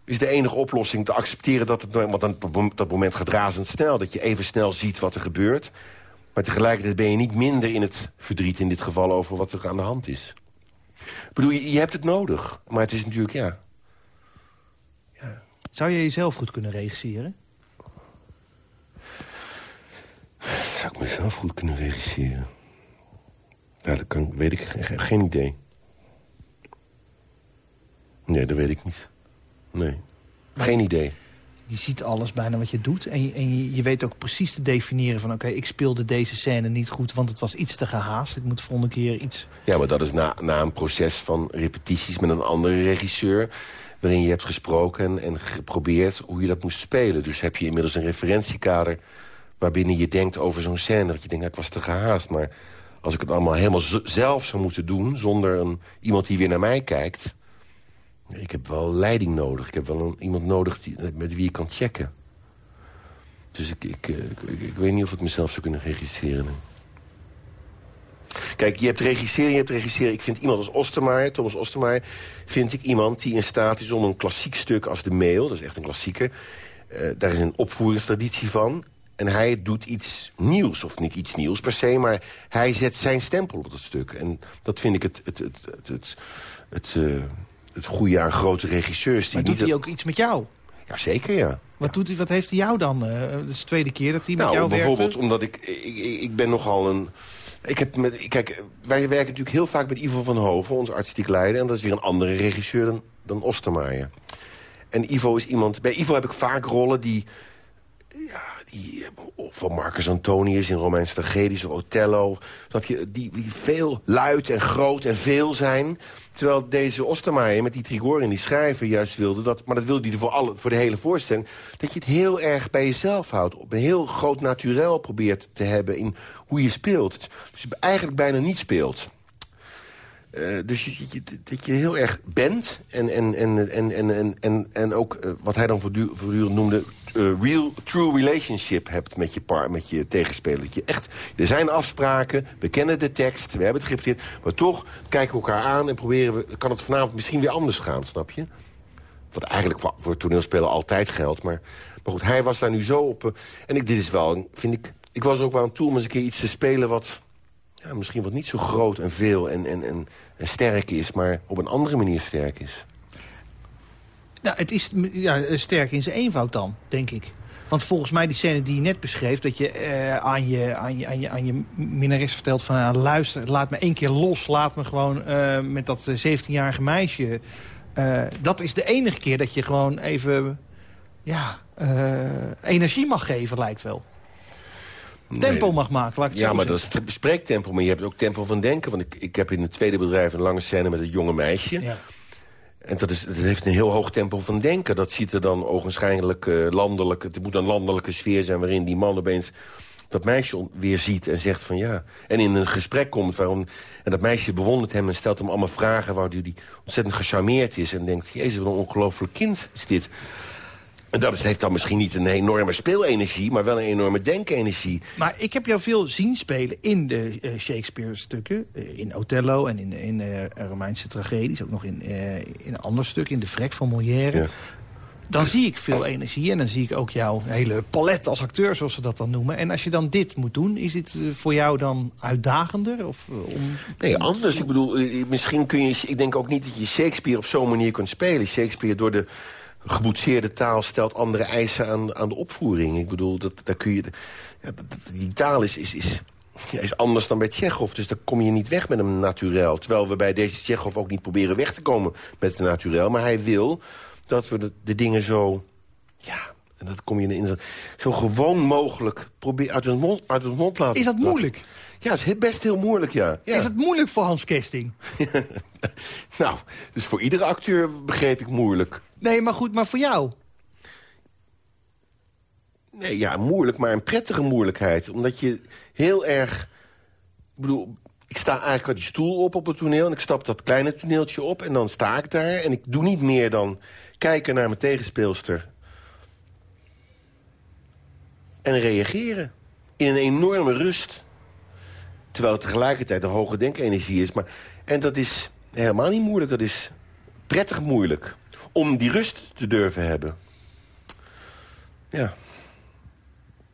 is de enige oplossing te accepteren dat het... Want dan, dat moment gaat razendsnel. Dat je even snel ziet wat er gebeurt. Maar tegelijkertijd ben je niet minder in het verdriet in dit geval... over wat er aan de hand is. Ik bedoel, je, je hebt het nodig. Maar het is natuurlijk, ja...
ja. Zou je jezelf goed kunnen regisseren?
Zou ik mezelf goed kunnen regisseren? Nou, dat kan, weet ik geen idee. Nee, dat weet ik niet. Nee, geen idee.
Je ziet alles bijna wat je doet. En je, en je weet ook precies te definiëren van... oké, ik speelde deze scène niet goed, want het was iets te gehaast. Ik moet volgende keer iets...
Ja, maar dat is na, na een proces van repetities met een andere regisseur... waarin je hebt gesproken en, en geprobeerd hoe je dat moest spelen. Dus heb je inmiddels een referentiekader waarbinnen je denkt over zo'n scène. Dat je denkt, ik was te gehaast. Maar als ik het allemaal helemaal zelf zou moeten doen... zonder een, iemand die weer naar mij kijkt... Ik heb wel leiding nodig. Ik heb wel een, iemand nodig die, met wie ik kan checken. Dus ik, ik, eh, ik, weet niet of ik mezelf zou kunnen regisseren. Kijk, je hebt regisseren, je hebt. Ik vind iemand als Ostermaier, Thomas Ostermaier... vind ik iemand die in staat is om een klassiek stuk als de mail... dat is echt een klassieker... Uh, daar is een opvoeringstraditie van. En hij doet iets nieuws, of niet iets nieuws per se... maar hij zet zijn stempel op dat stuk. En dat vind ik het, het, het, het, het, het, uh, het goede aan grote regisseurs.
Die maar doet hij ook iets met jou?
Ja, zeker, ja.
Wat, doet hij, wat heeft hij jou dan? Uh, dat is de tweede keer dat hij met
nou,
jou
werkt. bijvoorbeeld omdat ik, ik... Ik ben nogal een... Ik heb met, kijk, wij werken natuurlijk heel vaak met Ivo van Hoven, onze artistiek leider. En dat is weer een andere regisseur dan, dan Ostermaier. En Ivo is iemand... Bij Ivo heb ik vaak rollen die ja, die, van Marcus Antonius in Romeinse tragedies of Othello. Snap je? Die, die veel luid en groot en veel zijn. Terwijl deze Ostermaier met die Trigorin, die schrijver, juist wilde... Dat, maar dat wilde hij voor, alle, voor de hele voorstelling... dat je het heel erg bij jezelf houdt. Op een heel groot naturel probeert te hebben in hoe je speelt. Dus je eigenlijk bijna niet speelt. Uh, dus je, dat je heel erg bent en, en, en, en, en, en, en ook uh, wat hij dan voortdurend noemde uh, real, true relationship hebt met je, par, met je tegenspeler. Dat je echt, er zijn afspraken, we kennen de tekst, we hebben het gerepeteerd... maar toch kijken we elkaar aan en proberen we... kan het vanavond misschien weer anders gaan, snap je? Wat eigenlijk voor toneelspelen altijd geldt. Maar, maar goed, hij was daar nu zo op... En ik, dit is wel, vind ik... Ik was ook wel aan toe om eens een keer iets te spelen wat... Misschien wat niet zo groot en veel en, en, en, sterk is... maar op een andere manier sterk is.
Nou, het is ja, sterk in zijn eenvoud dan, denk ik. Want volgens mij die scène die je net beschreef... dat je, uh, aan, je, aan, je, aan, je, aan je minnares vertelt van... Uh, luister, laat me één keer los. Laat me gewoon uh, met dat 17-jarige meisje... Eh, dat is de enige keer dat je gewoon even... ja, energie mag geven, lijkt wel. Tempo mag maken, laat ik
Ja, maar dat is het spreektempo. Maar je hebt ook tempo van denken. Want ik, ik heb in het tweede bedrijf een lange scène met een jonge meisje... Ja. En dat, is, dat heeft een heel hoog tempo van denken. Dat ziet er dan ogenschijnlijk uh, landelijk... Het moet een landelijke sfeer zijn waarin die man opeens dat meisje weer ziet en zegt van ja. En in een gesprek komt waarom... En dat meisje bewondert hem en stelt hem allemaal vragen... waardoor hij ontzettend gecharmeerd is en denkt... jezus, wat een ongelooflijk kind is dit. En dat heeft dan misschien niet een enorme speelenergie... maar wel een enorme denkenergie.
Maar ik heb jou veel zien spelen in de uh, Shakespeare-stukken. Uh, in Othello en in, in uh, Romeinse tragedies. Ook nog in, in een ander stuk, in De Vrek van Molière. Ja. Dan zie ik veel energie en dan zie ik ook jouw hele palet als acteur, zoals ze dat dan noemen. En als je dan dit moet doen, is dit voor jou dan uitdagender? Of, om...
Nee, anders. Ik bedoel, misschien kun je... Ik denk ook niet dat je Shakespeare op zo'n manier kunt spelen. Shakespeare door de geboetseerde taal stelt andere eisen aan, aan de opvoering. Ik bedoel, dat, daar kun je, ja, die taal is, is, is, is anders dan bij Tsjechov. Dus daar kom je niet weg met een naturel. Terwijl we bij deze Tsjechov ook niet proberen weg te komen met het naturel. Maar hij wil dat we de, de dingen zo... Ja, En dat kom je in zo gewoon mogelijk probeer uit het mond, uit het mond laten.
Is dat moeilijk?
Ja, het is best heel moeilijk, ja. ja.
Is het moeilijk voor Hans Kesting?
nou, dus voor iedere acteur begreep ik moeilijk.
Nee, maar goed, maar voor jou?
Nee, ja, moeilijk, maar een prettige moeilijkheid. Omdat je heel erg... Ik bedoel, ik sta eigenlijk uit die stoel op op het toneel... en ik stap dat kleine toneeltje op en dan sta ik daar... en ik doe niet meer dan kijken naar mijn tegenspeelster... en reageren. In een enorme rust. Terwijl het tegelijkertijd een hoge denkenergie is. Maar, en dat is helemaal niet moeilijk, dat is prettig moeilijk. Om die rust te durven hebben. Ja.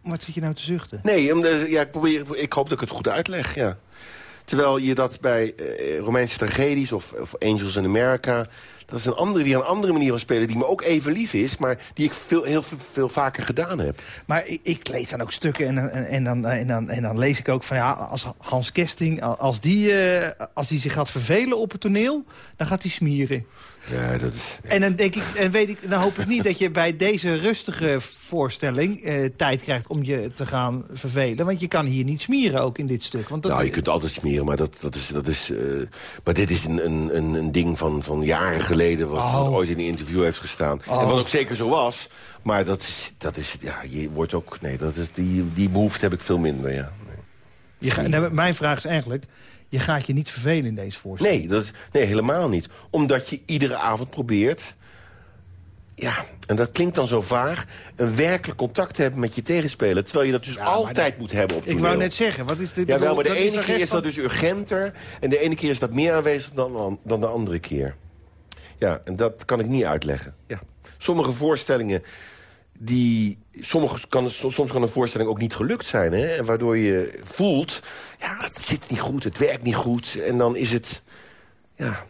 Wat zit je nou te zuchten?
Nee, ja, ik, probeer, ik hoop dat ik het goed uitleg, ja. Terwijl je dat bij uh, Romeinse tragedies of, of, Angels in America... dat is een andere, weer een andere manier van spelen die me ook even lief is... maar die ik veel, heel veel, vaker gedaan heb.
Maar ik, ik lees dan ook stukken en, en, en, dan, en, dan, en dan lees ik ook van... ja, als Hans Kesting, als die, uh, als die zich gaat vervelen op het toneel... dan gaat hij smieren.
Ja, dat is...
En dan, denk ik, en weet ik, dan hoop ik niet dat je bij deze rustige voorstelling... Eh, tijd krijgt om je te gaan vervelen. Want je kan hier niet smieren ook in dit stuk. Want dat
nou, je kunt altijd smieren, maar, dat, dat is, dat is, uh, maar dit is een, een, een ding van, van jaren geleden... wat oh. ooit in een interview heeft gestaan. En wat ook zeker zo was. Maar dat is, dat is ja, je wordt ook... Nee, dat is, die, die behoefte heb ik veel minder, ja.
Nee. Je nou, mijn vraag is eigenlijk je gaat je niet vervelen in deze voorstelling.
Nee, dat is, nee, helemaal niet. Omdat je iedere avond probeert... Ja, en dat klinkt dan zo vaag... een werkelijk contact te hebben met je tegenspeler. Terwijl je dat dus altijd moet hebben op toneel.
Ik wou net zeggen, wat is dit?
Ja, wel, maar de ene keer is dat dus urgenter... en de ene keer is dat meer aanwezig dan, dan de andere keer. Ja, en dat kan ik niet uitleggen. Ja. Sommige voorstellingen die sommige kan, soms kan een voorstelling ook niet gelukt zijn. Hè? Waardoor je voelt, ja, het zit niet goed, het werkt niet goed. En dan is het, ja,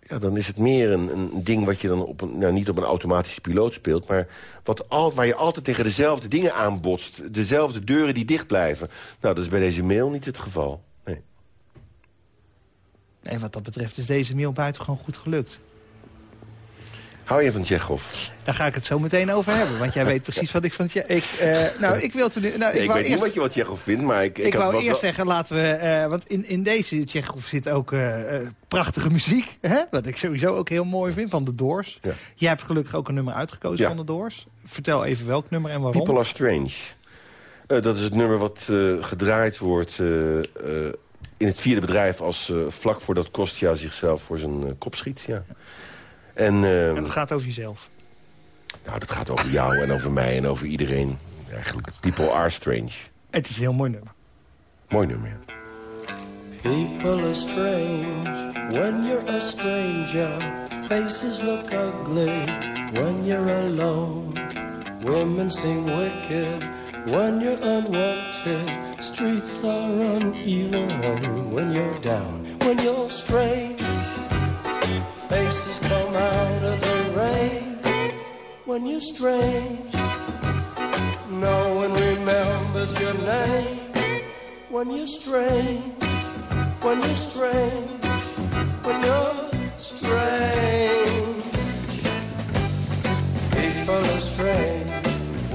ja dan is het meer een, een ding wat je dan op een, nou, niet op een automatische piloot speelt... maar wat al, waar je altijd tegen dezelfde dingen aanbotst. Dezelfde deuren die dicht blijven. Nou, dat is bij deze mail niet het geval. Nee.
En wat dat betreft is deze mail buitengewoon goed gelukt.
Hou je van Tsjechov?
Daar ga ik het zo meteen over hebben. Want jij weet precies wat ik van Tsjechov... Uh, nou, ik wil nu... Nou,
ik, ik weet niet wat je wat Tsjechov vindt, maar ik...
Ik, ik wou eerst zeggen, laten we... Uh, want in, in deze Tsjechov zit ook uh, prachtige muziek. Hè? Wat ik sowieso ook heel mooi vind, van de Doors. Ja. Jij hebt gelukkig ook een nummer uitgekozen van de Doors. Vertel even welk nummer en waarom.
People Are Strange. dat is het nummer wat gedraaid wordt in het vierde bedrijf... als vlak voordat Kostja zichzelf voor zijn kop schiet, ja.
En, uh, en dat gaat over jezelf?
Nou, dat gaat over jou en over mij en over iedereen. Eigenlijk, people are strange.
Het is een heel mooi nummer.
Mooi nummer,
People are strange when you're a stranger. Faces look ugly when you're alone. Women seem wicked when you're unwanted. Streets are uneven when you're down. When you're strange, faces come out of the rain when you're strange. No one remembers your name when you're strange. When you're strange. When you're strange. People are strange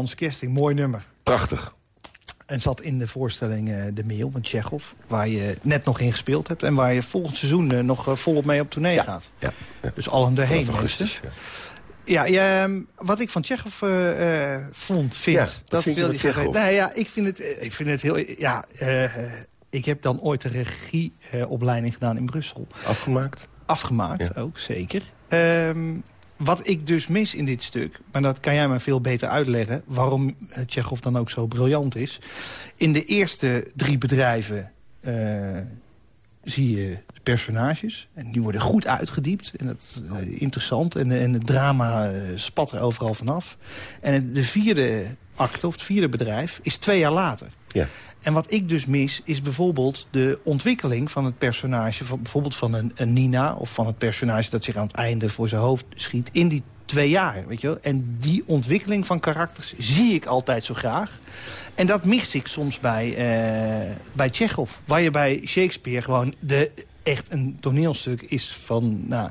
Hans Kesting. Mooi nummer.
Prachtig.
En zat in de voorstelling eh, De Mail van Tsjechov... waar je net nog in gespeeld hebt... en waar je volgend seizoen eh, nog eh, volop mee op tournee gaat.
Ja, ja.
Dus al een erheen.
Augustus. Ja.
Ja, ja, ehm, wat ik van Tsjechov vond, vind...
Ja, wat vind je
wil
van
zeggen. Nee, ja, ik vind het, ik vind het heel... Ja, ik heb dan ooit een regieopleiding gedaan in Brussel.
Afgemaakt.
Afgemaakt ook, zeker. Ehm, wat ik dus mis in dit stuk, maar dat kan jij me veel beter uitleggen... waarom eh, Tsjechov dan ook zo briljant is. In de eerste drie bedrijven eh, zie je personages. En die worden goed uitgediept. En dat is eh, interessant. En, en het drama spat er overal vanaf. En de vierde acte, of het vierde bedrijf, is twee jaar later.
Ja.
En wat ik dus mis, is bijvoorbeeld de ontwikkeling van het personage... Van, bijvoorbeeld van een, Nina of van het personage dat zich aan het einde voor zijn hoofd schiet... in die twee jaar, weet je wel. En die ontwikkeling van karakters zie ik altijd zo graag. En dat mis ik soms bij, eh bij Tsjechov. Waar je bij Shakespeare gewoon de, echt een toneelstuk is van... Nou,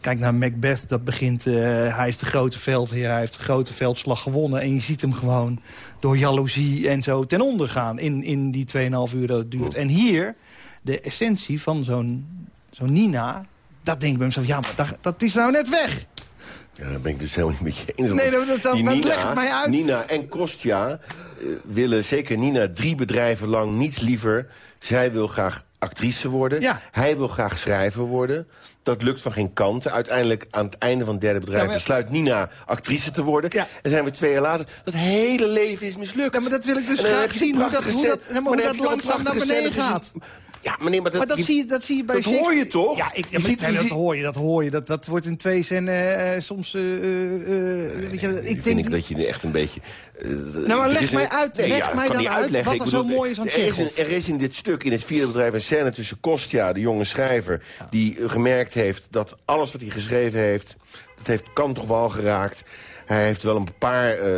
Kijk naar Macbeth, dat begint... eh, hij is de grote veldheer, hij heeft de grote veldslag gewonnen... en je ziet hem gewoon door jaloezie en zo ten onder gaan... in, in die 2,5 uur dat het duurt. En hier, de essentie van zo'n zo'n Nina... dat denk ik bij mezelf, ja, maar dat, dat is nou net weg.
Ja, daar ben ik dus helemaal niet met je eens.
Nee, dat- dat- dat- mij uit.
Nina en Kostja eh, willen, zeker Nina, drie bedrijven lang niets liever. Zij wil graag actrice worden.
Ja.
Hij wil graag schrijver worden. Dat lukt van geen kanten. Uiteindelijk aan het einde van het derde bedrijf
Ja, maar-
besluit Nina actrice te worden.
Ja.
En zijn we twee jaar later. Dat hele leven is mislukt.
Ja, maar dat wil ik dus graag zien, hoe dat- hoe dat- hoe dat langzaam naar beneden gaat.
Ja, meneer, maar dat,
Maar dat,
je-
zie, je, dat zie je bij
dat hoor je toch?
Ja, ik, ja,
ziet-
nee,
je
dat hoor je, dat hoor je. Dat, dat wordt in twee zinnen eh, soms... eh, eh, eh, weet je,
Ik vind
denk,
ik dat je echt een beetje...
Nou, maar
er
leg
is
mij
een-
uit,
Nee,
leg
ja,
mij
kan
dan
niet
uit
uitleggen.
wat
Ik
er zo mooi is aan
er is, een,
Tsjechov.
er is in dit stuk, in het vierde bedrijf, een scène tussen Kostja, de jonge schrijver... die gemerkt heeft dat alles wat hij geschreven heeft... dat heeft kan toch wel geraakt. Hij heeft wel een paar... eh,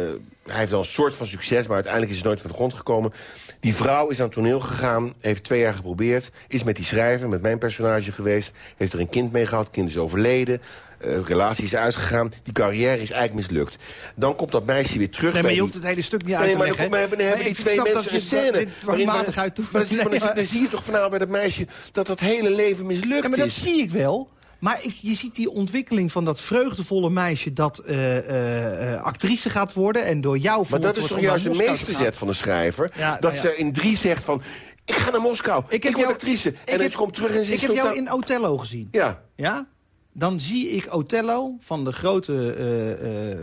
hij heeft wel een soort van succes, maar uiteindelijk is het nooit van de grond gekomen. Die vrouw is aan het toneel gegaan, heeft twee jaar geprobeerd... is met die schrijver, met mijn personage geweest... heeft er een kind mee gehad, het kind is overleden... eh, relatie is uitgegaan, die carrière is eigenlijk mislukt. Dan komt dat meisje weer terug
Nee, maar je hoeft het hele stuk niet
Nee,
uit te
maar
leggen.
dan, hebben, dan hebben
Nee,
die twee mensen een scène. waarin-
uit.
Maar dan, zie- maar dan
Nee,
zie-
maar-
dan zie je toch vanavond bij dat meisje... dat dat hele leven mislukt
Ja, maar dat
is.
zie ik wel. Maar ik, je ziet die ontwikkeling van dat vreugdevolle meisje... dat eh, eh, eh, actrice gaat worden en door jou
Maar dat is toch juist de meeste zet van de schrijver.
Ja, nou
dat
ja.
ze in drie zegt van... ik ga naar Moskou, ik,
heb jou-
actrice.
ik
En
heb-
komt terug en ze
Ik heb jou in Othello gezien.
Ja,
Ja? Dan zie ik Othello van de grote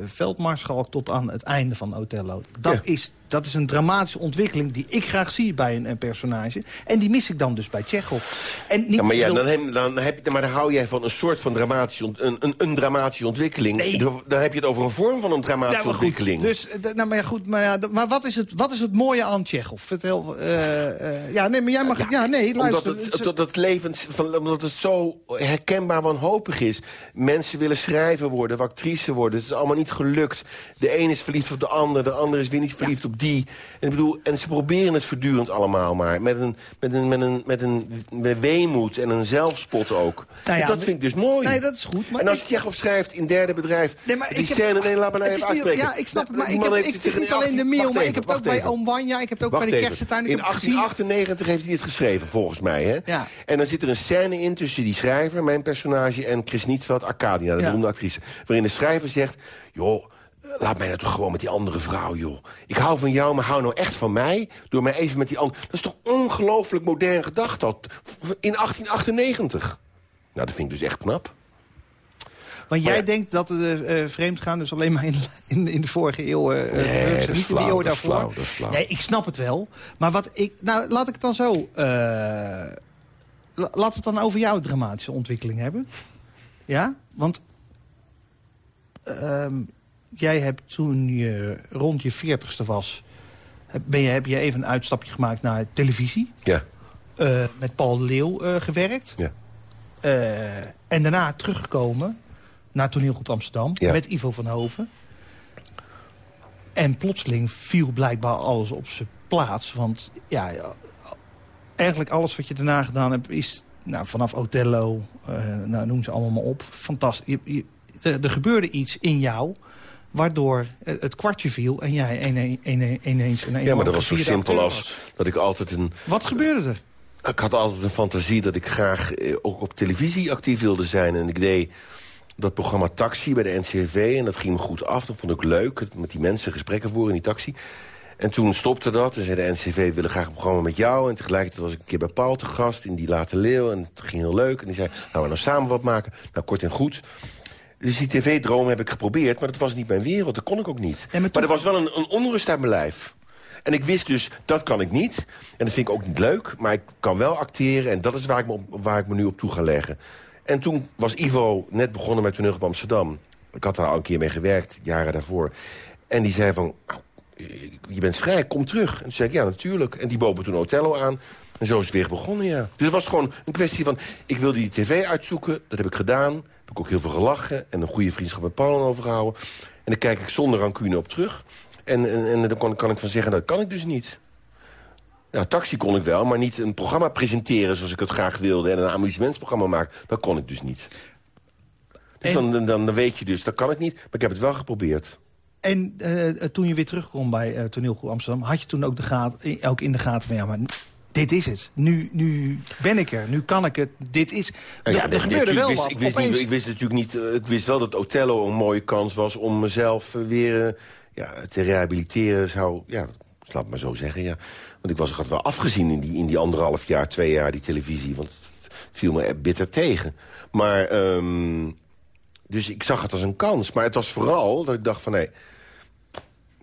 veldmaarschalk tot aan het einde van Othello. Dat,
Ja.
is, dat is een dramatische ontwikkeling die ik graag zie bij een, een personage. En die mis ik dan dus bij Tsjechov. En niet,
ja, maar, ja,
bedoel-
dan, heb, dan, heb je, maar dan hou jij van een soort van dramatische, ont- een, een, een dramatische ontwikkeling.
Nee.
Dan, heb je het over een vorm van een dramatische
Ja, maar goed,
ontwikkeling.
Dus, eh, nou, maar ja, goed, maar, ja, maar wat, is het, wat is het mooie aan Tsjechov? Vertel. eh, ja, nee, maar jij mag. Ja, nee, luister.
Omdat het, dat het levens, van, omdat het zo herkenbaar wanhopig is. Mensen willen schrijver worden, of actrice worden. Het is allemaal niet gelukt. De een is verliefd op de ander, de ander is weer niet verliefd op die. En, ik bedoel, en ze proberen het voortdurend allemaal maar. Met een, met een, met een, met een weemoed en een zelfspot ook.
Nou ja,
dat vind ik dus mooi.
Nee, dat is goed. Maar
en als Tsjechov schrijft in derde bedrijf...
Nee, maar
die
ik heb-
scène, nee, laat nou
het
even uitspreken.
Ja, ik snap het. Maar ik heb, ik,
het
het is niet alleen de
18
mail, maar ik heb het ook bij. Oom Wanja. Ik heb het ook bij de. Ik
In
heb het gezien.
1898 heeft hij dit geschreven, volgens mij. Hè?
Ja.
En dan zit er een scène in tussen die schrijver, mijn personage... en Chris Nietveld, Arcadia, de
Ja.
beroemde actrice. Waarin de schrijver zegt... joh, laat mij nou toch gewoon met die andere vrouw, joh. Ik hou van jou, maar hou nou echt van mij... door mij even met die andere... Dat is toch ongelooflijk modern gedacht, dat. In 1898. Nou, dat vind ik dus echt knap.
Want jij
ja.
denkt dat de uh, vreemdgaan dus alleen maar in, in, in de vorige eeuw... Uh,
Nee, dat is
niet in
flauw,
de eeuw daarvoor.
flauw, flauw.
Nee, ik snap het wel. Maar wat ik... Nou, laat ik het dan zo... Uh, la- laten we het dan over jouw dramatische ontwikkeling hebben. Ja? Want... ehm, jij hebt toen je rond je veertigste was... Ben je, heb je even een uitstapje gemaakt naar televisie.
Ja,
eh, met Paul de Leeuw eh, gewerkt.
ja.
Eh, en daarna teruggekomen naar Toneelgroep Amsterdam
Ja.
met Ivo van Hoven. En plotseling viel blijkbaar alles op zijn plaats. Want ja, eigenlijk alles wat je daarna gedaan hebt is... Nou, vanaf Othello, nou, noem ze allemaal maar op. Fantastisch. Er gebeurde iets in jou Waardoor het kwartje viel en jij ineens een
Ja, maar dat was zo simpel als dat ik altijd een...
Wat gebeurde er?
Ik had altijd een fantasie dat ik graag eh, ook op televisie actief wilde zijn. En ik deed dat programma Taxi bij de NCV. En dat ging me goed af. Dat vond ik leuk. Met die mensen gesprekken voeren in die taxi. En toen stopte dat. En zei de NCV, we willen graag een programma met jou. En tegelijkertijd was ik een keer bij Paul te gast in die Late Leeuw. En het ging heel leuk. En die zei, nou, we nou samen wat maken. Nou, kort en goed. Dus die tv-droom heb ik geprobeerd, maar dat was niet mijn wereld. Dat kon ik ook niet. maar, er was wel een, een onrust uit mijn lijf. En ik wist dus, dat kan ik niet. En dat vind ik ook niet leuk, maar ik kan wel acteren. En dat is waar ik me, waar ik me nu op toe ga leggen. En toen was Ivo net begonnen met Toneel op Amsterdam. Ik had daar al een keer mee gewerkt, jaren daarvoor. En die zei van, nou, je bent vrij, kom terug. En toen zei ik, ja, natuurlijk. En die boven toen Otello aan. En zo is het weer begonnen, ja. Dus het was gewoon een kwestie van... ik wilde die tv uitzoeken, dat heb ik gedaan. Ik ook heel veel gelachen en een goede vriendschap met Paul overgehouden. En daar kijk ik zonder rancune op terug. En, en, en dan kan, kan ik van zeggen, dat kan ik dus niet. Ja, taxi kon ik wel, maar niet een programma presenteren zoals ik het graag wilde... en een amusementsprogramma maken, dat kon ik dus niet. Dus dan, dan, dan, weet je dus, dat kan ik niet, maar ik heb het wel geprobeerd.
En uh, toen je weer terugkwam bij uh, Toneelgroep Amsterdam... had je toen ook, de gaten, ook in de gaten van... ja, maar dit is het. Nu, nu ben ik er. Nu kan ik het. Dit is... Ja, er gebeurde wel
wist,
wat.
Ik wist, niet, ik wist natuurlijk niet... Ik wist wel dat Othello een mooie kans was om mezelf weer ja, te rehabiliteren. Zou, ja, laat het maar zo zeggen, ja. Want ik was had wel afgezien in die, in die anderhalf jaar, twee jaar, die televisie. Want het viel me bitter tegen. Maar, um, dus ik zag het als een kans. Maar het was vooral dat ik dacht van, nee...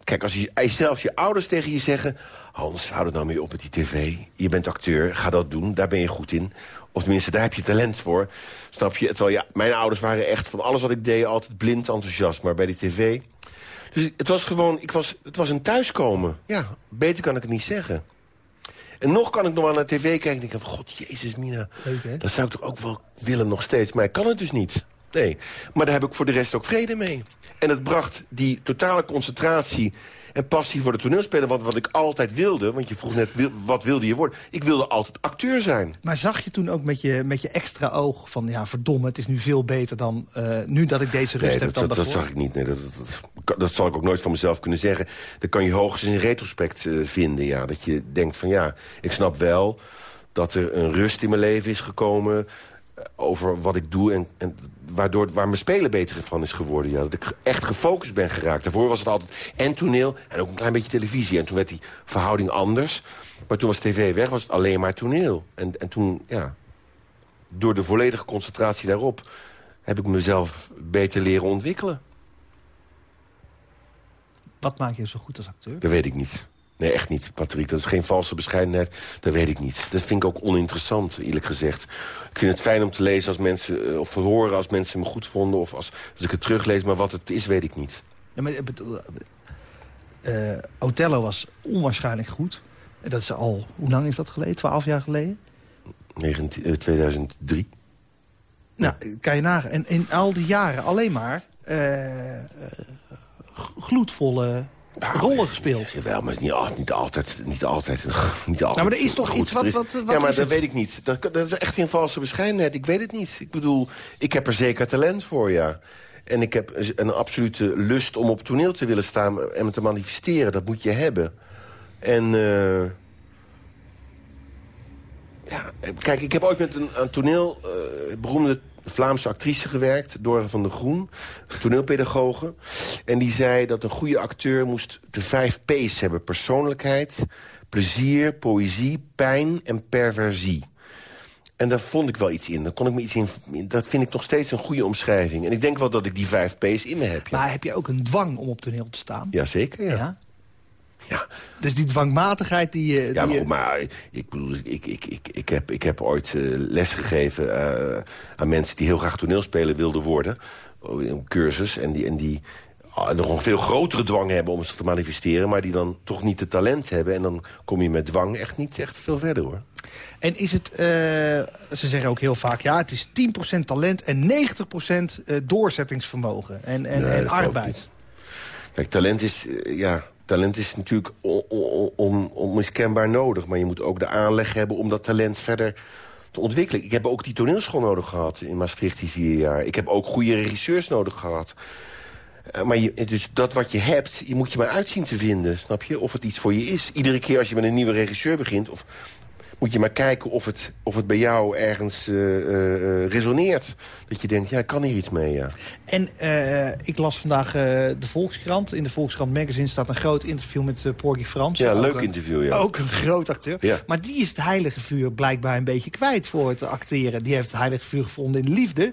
Kijk, als je, zelfs je ouders tegen je zeggen... Hans, hou er nou mee op met die tv. Je bent acteur, ga dat doen, daar ben je goed in. Of tenminste, daar heb je talent voor. Snap je? Terwijl ja, mijn ouders waren echt van alles wat ik deed... altijd blind enthousiast, maar bij die tv... Dus het was gewoon, ik was, het was een thuiskomen. Ja, beter kan ik het niet zeggen. En nog kan ik nog wel naar tv kijken en denken van... God, jezus, Mina, dat zou ik toch ook wel willen nog steeds. Maar ik kan het dus niet. Nee, maar daar heb ik voor de rest ook vrede mee. En het bracht die totale concentratie en passie voor de toneelspeler... wat, wat ik altijd wilde, want je vroeg net, wat wilde je worden? Ik wilde altijd acteur zijn.
Maar zag je toen ook met je, met je extra oog van... ja, verdomme, het is nu veel beter dan uh, nu dat ik deze rust
nee,
heb dan
dat, dat zag ik niet. Nee, dat, dat, dat, zal ik ook nooit van mezelf kunnen zeggen. Dat kan je hoogstens in retrospect uh, vinden, ja. Dat je denkt van, ja, ik snap wel dat er een rust in mijn leven is gekomen over wat ik doe en, en waardoor, waar mijn spelen beter van is geworden. Ja, dat ik echt gefocust ben geraakt. Daarvoor was het altijd en toneel en ook een klein beetje televisie. En toen werd die verhouding anders. Maar toen was tv weg, was het alleen maar toneel. En, en toen, ja, door de volledige concentratie daarop... heb ik mezelf beter leren ontwikkelen.
Wat maak je zo goed als acteur?
Dat weet ik niet. Nee, echt niet, Patrick. Dat is geen valse bescheidenheid. Dat weet ik niet. Dat vind ik ook oninteressant, eerlijk gezegd. Ik vind het fijn om te lezen als mensen, eh, of te horen als mensen me goed vonden... of als, als ik het teruglees, maar wat het is, weet ik niet.
Ja, maar, uh, Othello was onwaarschijnlijk goed. Dat is al, hoe lang is dat geleden? Twaalf jaar geleden?
19, 2003.
Nou, kan je nagaan. En in al die jaren alleen maar uh, gloedvolle rollen gespeeld.
Jawel, maar niet, niet altijd. Niet altijd, niet altijd
nou, maar er is toch iets wat, wat, wat
Ja, maar dat weet ik niet. Dat, dat, is echt geen valse bescheidenheid. Ik weet het niet. Ik bedoel, ik heb er zeker talent voor, ja. En ik heb een absolute lust om op toneel te willen staan en me te manifesteren. Dat moet je hebben. En... Uh, ja, kijk, ik heb ooit met een, een toneel... Uh, beroemde Vlaamse actrice gewerkt, Dora van der Groen, toneelpedagoge. En die zei dat een goede acteur moest de vijf P's hebben. Persoonlijkheid, plezier, poëzie, pijn en perversie. En daar vond ik wel iets in. Daar kon ik me iets in. Dat vind ik nog steeds een goede omschrijving. En ik denk wel dat ik die vijf P's in me heb.
Maar heb je ook een dwang om op toneel te staan?
Jazeker, ja. ja?
Ja. Dus die dwangmatigheid die je...
Ja,
maar,
maar, ik bedoel, ik, ik, ik, ik, heb, ik heb ooit uh, les gegeven uh, aan mensen die heel graag toneelspeler wilden worden. Oh, een cursus. En die, en die uh, nog een veel grotere dwang hebben om zich te manifesteren... maar die dan toch niet het talent hebben. En dan kom je met dwang echt niet echt veel verder, hoor.
En is het, ze zeggen ook heel vaak... ja, het is 10% talent en 90% doorzettingsvermogen en, en, nee, en arbeid.
Kijk, talent is, ja, talent is natuurlijk onmiskenbaar nodig. Maar je moet ook de aanleg hebben om dat talent verder te ontwikkelen. Ik heb ook die toneelschool nodig gehad in Maastricht die vier jaar. Ik heb ook goede regisseurs nodig gehad. Eh, maar je, dus dat wat je hebt, je moet je maar uitzien te vinden, snap je? Of het iets voor je is. Iedere keer als je met een nieuwe regisseur begint... Of, moet je maar kijken of het, of het bij jou ergens uh, resoneert. Dat je denkt, ja, ik kan hier iets mee, ja.
En ik las vandaag de Volkskrant. In de Volkskrant magazine staat een groot interview met Porgy Frans.
Ja, leuk interview, ja.
Ook een groot acteur. Ja. Maar die is het heilige vuur blijkbaar een beetje kwijt voor het acteren. Die heeft het heilige vuur gevonden in de liefde.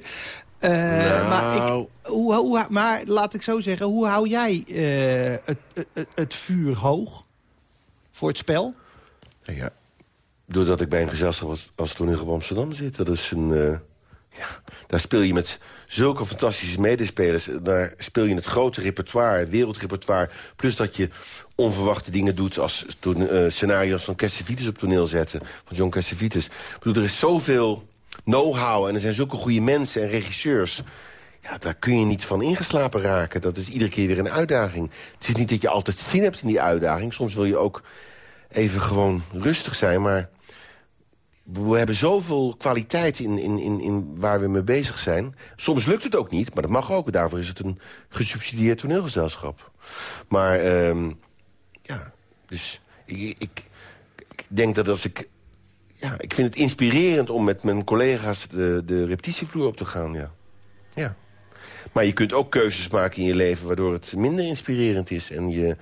Uh, nou... maar, ik, hoe, hoe, maar laat ik zo zeggen, hoe hou jij uh, het, het, het, vuur hoog voor het spel?
Ja, doordat ik bij een gezelschap als, als Toneel Amsterdam zit. Dat is een... Uh, ja, daar speel je met zulke fantastische medespelers. Daar speel je het grote repertoire, wereldrepertoire. Plus dat je onverwachte dingen doet als toen, scenario's van Cassavetes op toneel zetten. Van John Cassavetes. Ik bedoel, er is zoveel know-how en er zijn zulke goede mensen en regisseurs... Ja, daar kun je niet van ingeslapen raken. Dat is iedere keer weer een uitdaging. Het is niet dat je altijd zin hebt in die uitdaging. Soms wil je ook even gewoon rustig zijn, maar... We hebben zoveel kwaliteit in, in, in, in waar we mee bezig zijn. Soms lukt het ook niet, maar dat mag ook. Daarvoor is het een gesubsidieerd toneelgezelschap. Maar, um, ja, dus ik, ik, ik denk dat als ik ja, ik vind het inspirerend om met mijn collega's de, de repetitievloer op te gaan. Ja. ja. Maar je kunt ook keuzes maken in je leven waardoor het minder inspirerend is. En je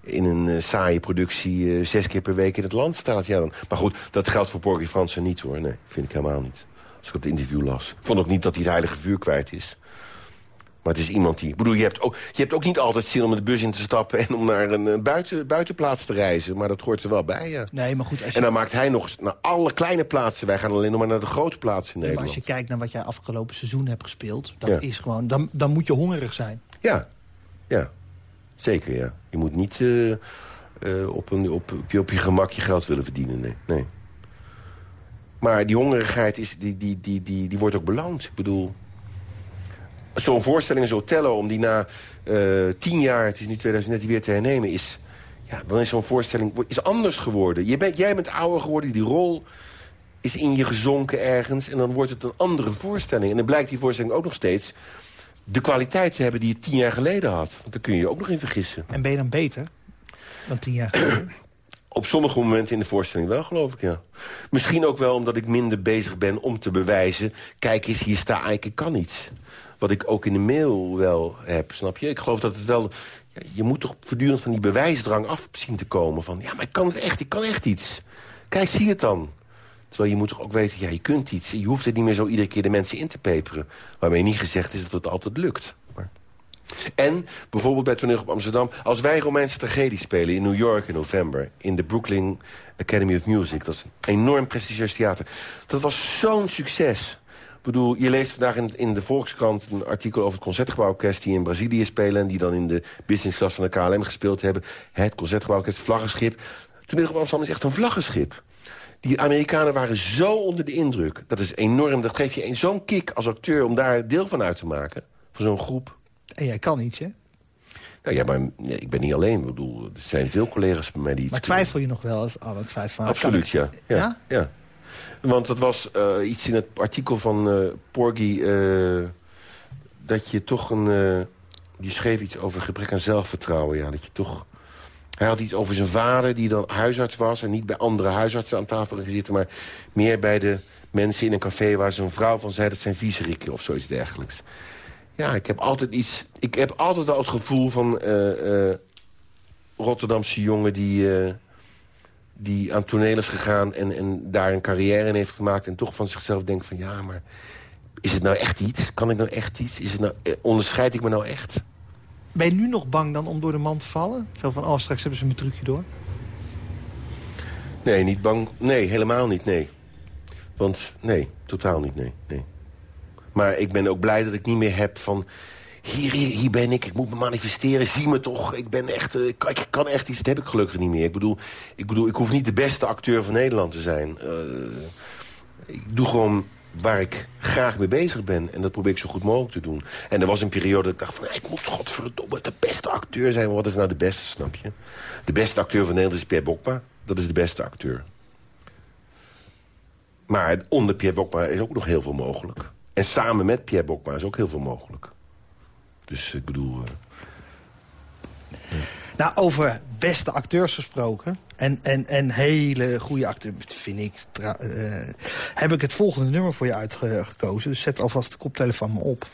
in een uh, saaie productie uh, zes keer per week in het land staat. Ja, dan. Maar goed, dat geldt voor Porgy Fransen niet hoor. Nee, vind ik helemaal niet. Als ik het interview las. Ik vond ook niet dat hij het heilige vuur kwijt is. Maar het is iemand die... Ik bedoel, je hebt, ook, je hebt ook niet altijd zin om de bus in te stappen... en om naar een eh, buiten, buitenplaats te reizen. Maar dat hoort er wel bij, ja.
Nee, maar goed... Als je...
En dan maakt hij nog naar alle kleine plaatsen. Wij gaan alleen nog maar naar de grote plaatsen in Nederland.
Maar als je kijkt naar wat jij afgelopen seizoen hebt gespeeld... dat is gewoon... Dan, dan moet je hongerig zijn.
Ja, ja. Zeker, ja. Je moet niet uh, uh, op, op, op, je, op je gemak je geld willen verdienen, nee. nee. Maar die hongerigheid is, die, die, die, die, die wordt ook beloond. Ik bedoel zo'n voorstelling zo tellen om die na uh, tien jaar, het is nu 2013, weer te hernemen... is, ja, dan is zo'n voorstelling is anders geworden. Bent, jij bent ouder geworden, die rol is in je gezonken ergens... en dan wordt het een andere voorstelling. En dan blijkt die voorstelling ook nog steeds de kwaliteit te hebben die je tien jaar geleden had. Want daar kun je je ook nog in vergissen.
En ben je dan beter dan tien jaar geleden?
Op sommige momenten in de voorstelling wel, geloof ik, ja. Misschien ook wel omdat ik minder bezig ben om te bewijzen... kijk eens, hier sta ik, ik kan iets. Wat ik ook in de mail wel heb, snap je? Ik geloof dat het wel... je moet toch voortdurend van die bewijsdrang af zien te komen. Van, ja, maar ik kan het echt, ik kan echt iets. Kijk, zie het dan. Terwijl je moet toch ook weten, ja, je kunt iets. Je hoeft het niet meer zo iedere keer de mensen in te peperen. Waarmee niet gezegd is dat het altijd lukt. Maar... En bijvoorbeeld bij Toneel op Amsterdam... als wij Romeinse tragedie spelen in New York in november... in de Brooklyn Academy of Music... dat is een enorm prestigieus theater. Dat was zo'n succes. Ik bedoel, je leest vandaag in, de Volkskrant een artikel over het Concertgebouworkest... die in Brazilië spelen en die dan in de business class van de KLM gespeeld hebben. Het Concertgebouworkest, vlaggenschip. Toneel op Amsterdam is echt een vlaggenschip. Die Amerikanen waren zo onder de indruk. Dat is enorm. Dat geeft je zo'n kick als acteur om daar deel van uit te maken. Van zo'n groep.
En jij kan iets, hè?
Nou ja, maar ik ben niet alleen. Ik bedoel, er zijn veel collega's bij mij die iets
Maar twijfel je nog wel eens al het feit van...
Absoluut, ja. ja. ja. ja. Want het was uh, iets in het artikel van uh, Porgy... Uh, dat je toch een... die schreef iets over gebrek aan zelfvertrouwen. Ja, dat je toch... Hij had iets over zijn vader, die dan huisarts was... en niet bij andere huisartsen aan tafel ging zitten... maar meer bij de mensen in een café waar zijn vrouw van zei... dat zijn viezerikken of zoiets dergelijks. Ja, ik heb altijd iets... Ik heb altijd wel het gevoel van... Rotterdamse jongen die die aan toneel is gegaan en, en daar een carrière in heeft gemaakt... en toch van zichzelf denkt van ja, maar is het nou echt iets? Kan ik nou echt iets? Is het nou, eh, onderscheid ik me nou echt?
Ben je nu nog bang dan om door de man te vallen? Zo van, oh, straks hebben ze mijn trucje door.
Nee, niet bang. Nee, helemaal niet, nee. Want, nee, totaal niet, nee, nee. Maar ik ben ook blij dat ik niet meer heb van... Hier, hier, ben ik, ik moet me manifesteren, zie me toch. Ik ben echt, eh, ik, kan echt iets, dat heb ik gelukkig niet meer. Ik bedoel, ik bedoel, ik hoef niet de beste acteur van Nederland te zijn. Uh, ik doe gewoon waar ik graag mee bezig ben. En dat probeer ik zo goed mogelijk te doen. En er was een periode dat ik dacht van... ik moet godverdomme de beste acteur zijn. Wat is nou de beste, snap je? De beste acteur van Nederland is Pierre Bokma. Dat is de beste acteur. Maar onder Pierre Bokma is ook nog heel veel mogelijk. En samen met Pierre Bokma is ook heel veel mogelijk. Dus ik bedoel...
Nou, over beste acteurs gesproken. En, en, en hele goede acteurs, vind ik. Uh, heb ik het volgende nummer voor je uitgekozen. Dus zet alvast de koptelefoon me op.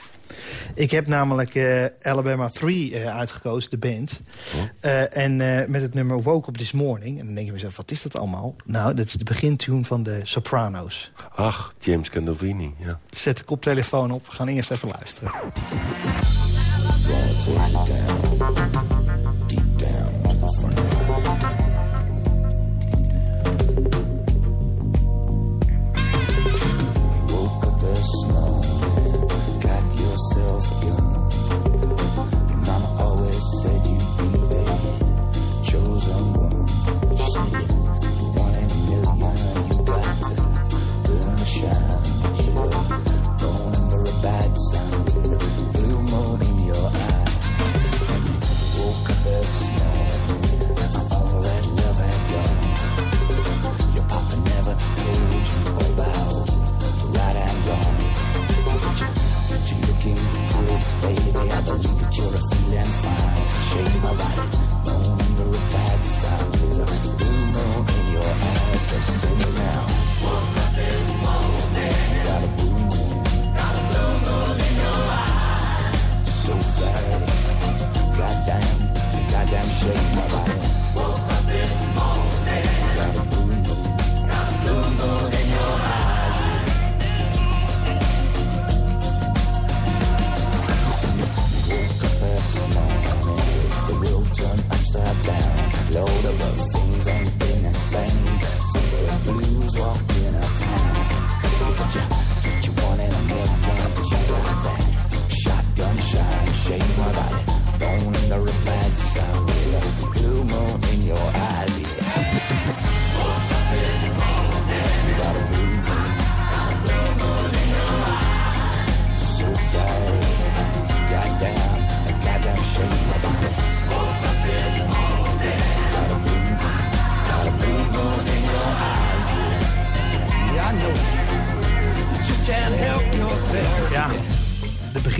Ik heb namelijk uh, Alabama 3 uh, uitgekozen, de band. Oh. en met het nummer Woke Up This Morning. En dan denk je mezelf, wat is dat allemaal? Nou, dat is de begintune van de Sopranos.
Ach, James Gandolfini, ja.
Zet de koptelefoon op, we gaan eerst even luisteren.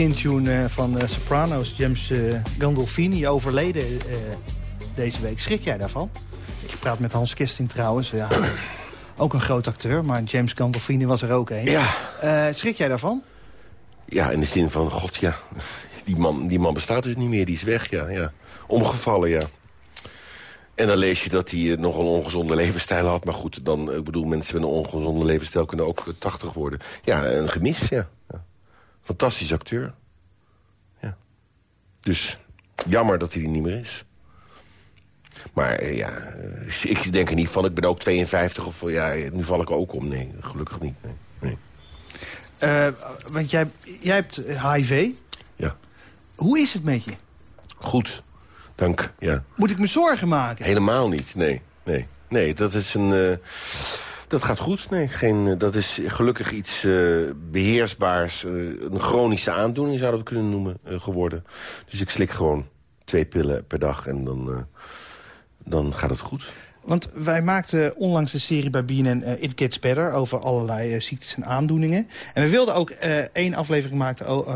Begintune eh, van uh, Sopranos, James uh, Gandolfini, overleden deze week. Schrik jij daarvan? Ik praat met Hans Kisting trouwens, ja, ook een groot acteur, maar James Gandolfini was er ook een.
Ja.
schrik jij daarvan?
Ja, in de zin van, god ja, die man, die man bestaat dus niet meer, die is weg, ja. ja. Omgevallen, ja. En dan lees je dat hij nog een ongezonde levensstijl had. Maar goed, dan, ik bedoel, mensen met een ongezonde levensstijl kunnen ook 80 worden. Ja, een gemis, ja. Fantastisch acteur. Ja. Dus jammer dat hij er niet meer is. Maar eh, ja, eh, ik denk er niet van. Ik ben ook 52 of ja, nu val ik ook om. Nee, gelukkig niet. Nee. nee.
Uh, want jij, jij hebt HIV.
Ja.
Hoe is het met je?
Goed, dank. Ja.
Moet ik me zorgen maken?
Helemaal niet, nee. Nee, nee dat is een... Uh, dat gaat goed, nee. Geen, eh, dat is gelukkig iets uh, beheersbaars. Uh, een chronische aandoening zouden we kunnen noemen geworden. Dus ik slik gewoon twee pillen per dag en dan, dan gaat het goed.
Want wij maakten onlangs de serie bij BNN It Gets Better... over allerlei ziektes en aandoeningen. En we wilden ook één aflevering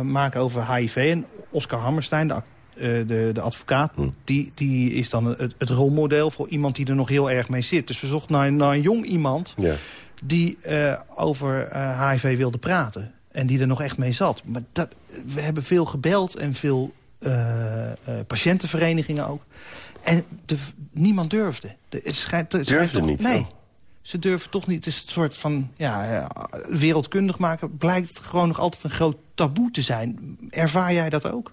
maken, over HIV. En Oscar Hammerstein, de eh, de, de advocaat, hm. die, die is dan het, het, rolmodel voor iemand die er nog heel erg mee zit. Dus we zochten naar, naar een jong iemand ja. die uh, over HIV eh, wilde praten. En die er nog echt mee zat. Maar dat, we hebben veel gebeld en veel patiëntenverenigingen ook. En de, niemand durfde. De, het schijnt, het
durfde toch, niet?
Nee. Ze durven toch niet. Het is een soort van ja, wereldkundig maken. Blijkt gewoon nog altijd een groot taboe te zijn. Ervaar jij dat ook?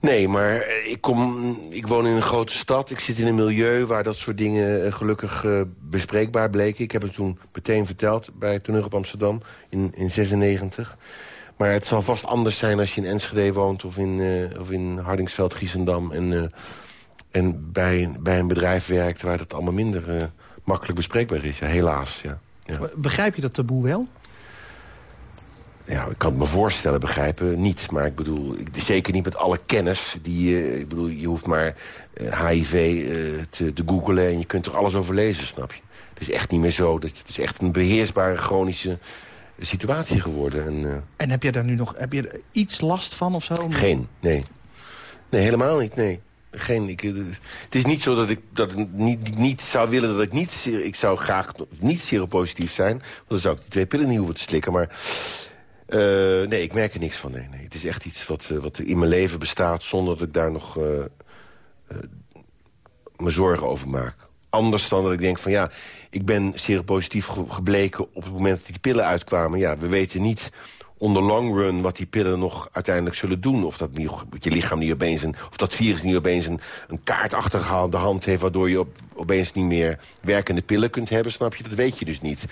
Nee, maar ik, kom, ik woon in een grote stad. Ik zit in een milieu waar dat soort dingen eh, gelukkig uh, bespreekbaar bleken. Ik heb het toen meteen verteld bij toneel op Amsterdam in, in 96. Maar het zal vast anders zijn als je in Enschede woont... of in, of in Hardingsveld, Giesendam... en, en bij, bij een bedrijf werkt waar het allemaal minder makkelijk bespreekbaar is. Helaas, ja. ja.
Begrijp je dat taboe wel?
Ja, ik kan het me voorstellen, begrijpen, niet. Maar ik bedoel, zeker niet met alle kennis. Die, uh, ik bedoel, je hoeft maar HIV uh, eh, te, te googlen en je kunt er alles over lezen, snap je? Het is echt niet meer zo. Dat, het is echt een beheersbare chronische situatie geworden. En,
en heb je daar nu nog heb je er iets last van of zo?
Geen, nee. Nee, helemaal niet, nee. Geen, ik, het is niet zo dat ik dat niet, niet zou willen dat ik niet... Ik zou graag niet seropositief zijn. Want dan zou ik die twee pillen niet hoeven te slikken. Maar uh, nee, ik merk er niks van. Nee, nee. Het is echt iets wat, uh, wat in mijn leven bestaat... zonder dat ik daar nog uh, me zorgen over maak. Anders dan dat ik denk van ja, ik ben seropositief gebleken... op het moment dat die pillen uitkwamen. Ja, we weten niet onder long run wat die pillen nog uiteindelijk zullen doen. Of dat je lichaam niet opeens een, of dat virus niet opeens een, een kaart de hand heeft... waardoor je op, opeens niet meer werkende pillen kunt hebben, snap je? Dat weet je dus niet.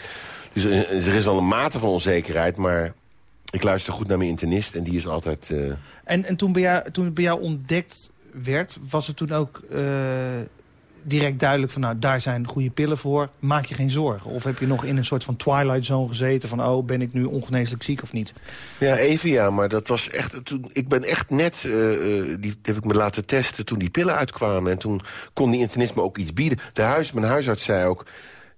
Dus er is wel een mate van onzekerheid, maar ik luister goed naar mijn internist en die is altijd... Uh...
En, en toen, bij jou, toen het bij jou ontdekt werd, was het toen ook uh, direct duidelijk van... nou, daar zijn goede pillen voor, maak je geen zorgen? Of heb je nog in een soort van twilight zone gezeten van... oh, ben ik nu ongeneeslijk ziek of niet?
Ja, even ja, maar dat was echt... Toen, ik ben echt net, uh, die heb ik me laten testen toen die pillen uitkwamen... en toen kon die internist me ook iets bieden. De huis, mijn huisarts zei ook...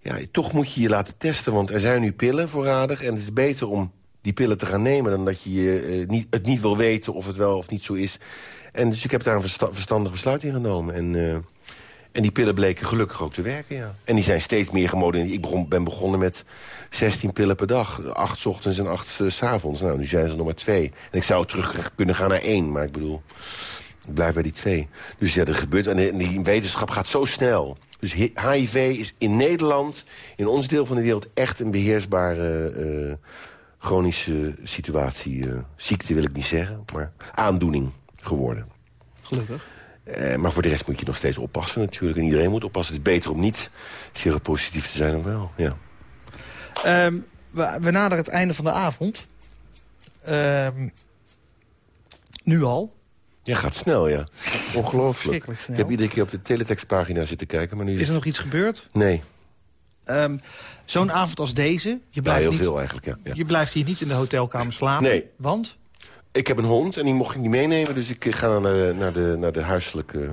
ja, toch moet je je laten testen, want er zijn nu pillen voorradig... en het is beter om die pillen te gaan nemen... dan dat je uh, niet, het niet wil weten of het wel of niet zo is. En dus ik heb daar een verstandig besluit in genomen. En, uh, en die pillen bleken gelukkig ook te werken, ja. En die zijn steeds meer gemoderniseerd. Ik begon, ben begonnen met 16 pillen per dag. Acht ochtends en acht uh, s avonds. Nou, nu zijn ze nog maar twee. En ik zou terug kunnen gaan naar één, maar ik bedoel... Ik blijf bij die twee. Dus ja, er gebeurt... En die wetenschap gaat zo snel. Dus HIV is in Nederland, in ons deel van de wereld... echt een beheersbare chronische situatie. Uh, ziekte wil ik niet zeggen, maar aandoening geworden.
Gelukkig.
Uh, maar voor de rest moet je nog steeds oppassen natuurlijk. En iedereen moet oppassen. Het is beter om niet seropositief te zijn dan wel, ja.
Um, we, we naderen het einde van de avond. Um, nu al.
Ja, gaat snel, ja. Ongelooflijk.
Snel.
Ik heb iedere keer op de teletextpagina zitten kijken. Maar nu is,
is er nog iets gebeurd?
Nee.
Um, Zo'n avond als deze, je blijft,
ja, heel
niet,
veel eigenlijk, ja. ja.
je blijft hier niet in de hotelkamer slapen.
Nee.
Want?
Ik heb een hond en die mocht ik niet meenemen. Dus ik ga naar de, naar de, naar de huiselijke...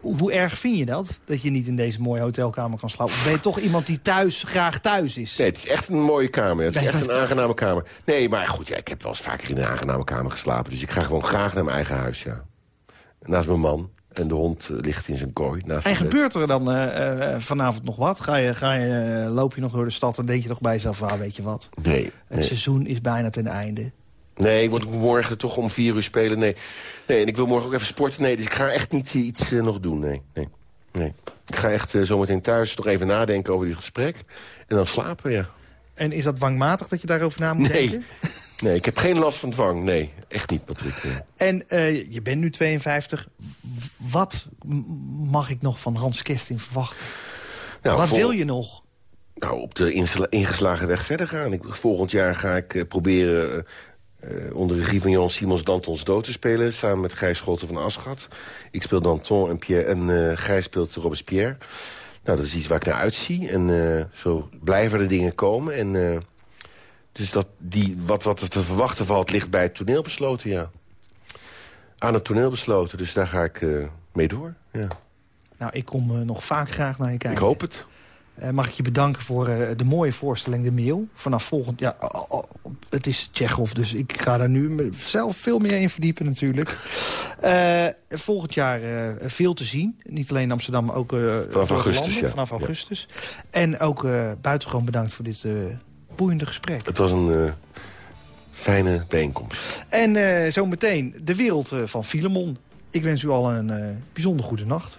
Hoe erg vind je dat? Dat je niet in deze mooie hotelkamer kan slapen? Of ben je toch iemand die thuis graag thuis is?
Nee, het is echt een mooie kamer. Het is echt een aangename kamer. Nee, maar goed, ja, ik heb wel eens vaker in een aangename kamer geslapen. Dus ik ga gewoon graag naar mijn eigen huis, ja. Naast mijn man. En de hond ligt in zijn kooi. Naast
en gebeurt er dan uh, uh, vanavond nog wat? Ga je, ga je, loop je nog door de stad en denk je nog bij jezelf... Ah, weet je wat,
nee,
het
nee.
seizoen is bijna ten einde.
Nee, ik moet morgen toch om vier uur spelen. Nee. nee, en ik wil morgen ook even sporten. Nee, dus ik ga echt niet iets nog doen. Nee, nee, nee. Ik ga echt zometeen thuis nog even nadenken over dit gesprek. En dan slapen, ja.
En is dat dwangmatig dat je daarover na moet
nee.
denken?
Nee, ik heb geen last van dwang. Nee, echt niet, Patrick. Nee.
En uh, je bent nu 52. Wat mag ik nog van Hans Kesting verwachten? Nou, Wat wil je nog?
Nou, op de ingeslagen weg verder gaan. Ik, volgend jaar ga ik uh, proberen... Uh, onder regie van Jan Simons Dantons Dood te spelen... samen met Gijs Scholten van Aschat. Ik speel Danton en, Pierre, en Gijs speelt Robespierre. Nou, dat is iets waar ik naar uitzie. En zo blijven er dingen komen. En dus dat die, wat, wat er te verwachten valt, ligt bij het toneel besloten, ja. Aan het toneel besloten, dus daar ga ik uh, mee door, ja.
Nou, ik kom uh, nog vaak graag naar je kijken.
Ik hoop het.
Uh, mag ik je bedanken voor de mooie voorstelling De Mail. Vanaf volgend jaar... Oh, oh, het is Tsjechov, dus ik ga daar nu zelf veel meer in verdiepen natuurlijk. volgend jaar veel te zien. Niet alleen in Amsterdam, maar ook
vanaf augustus.
Landen,
ja.
Vanaf augustus. Ja. En ook buitengewoon bedankt voor dit boeiende gesprek.
Het was een uh, fijne bijeenkomst.
En uh, zometeen de wereld uh, van Filemon. Ik wens u al een bijzonder goede nacht.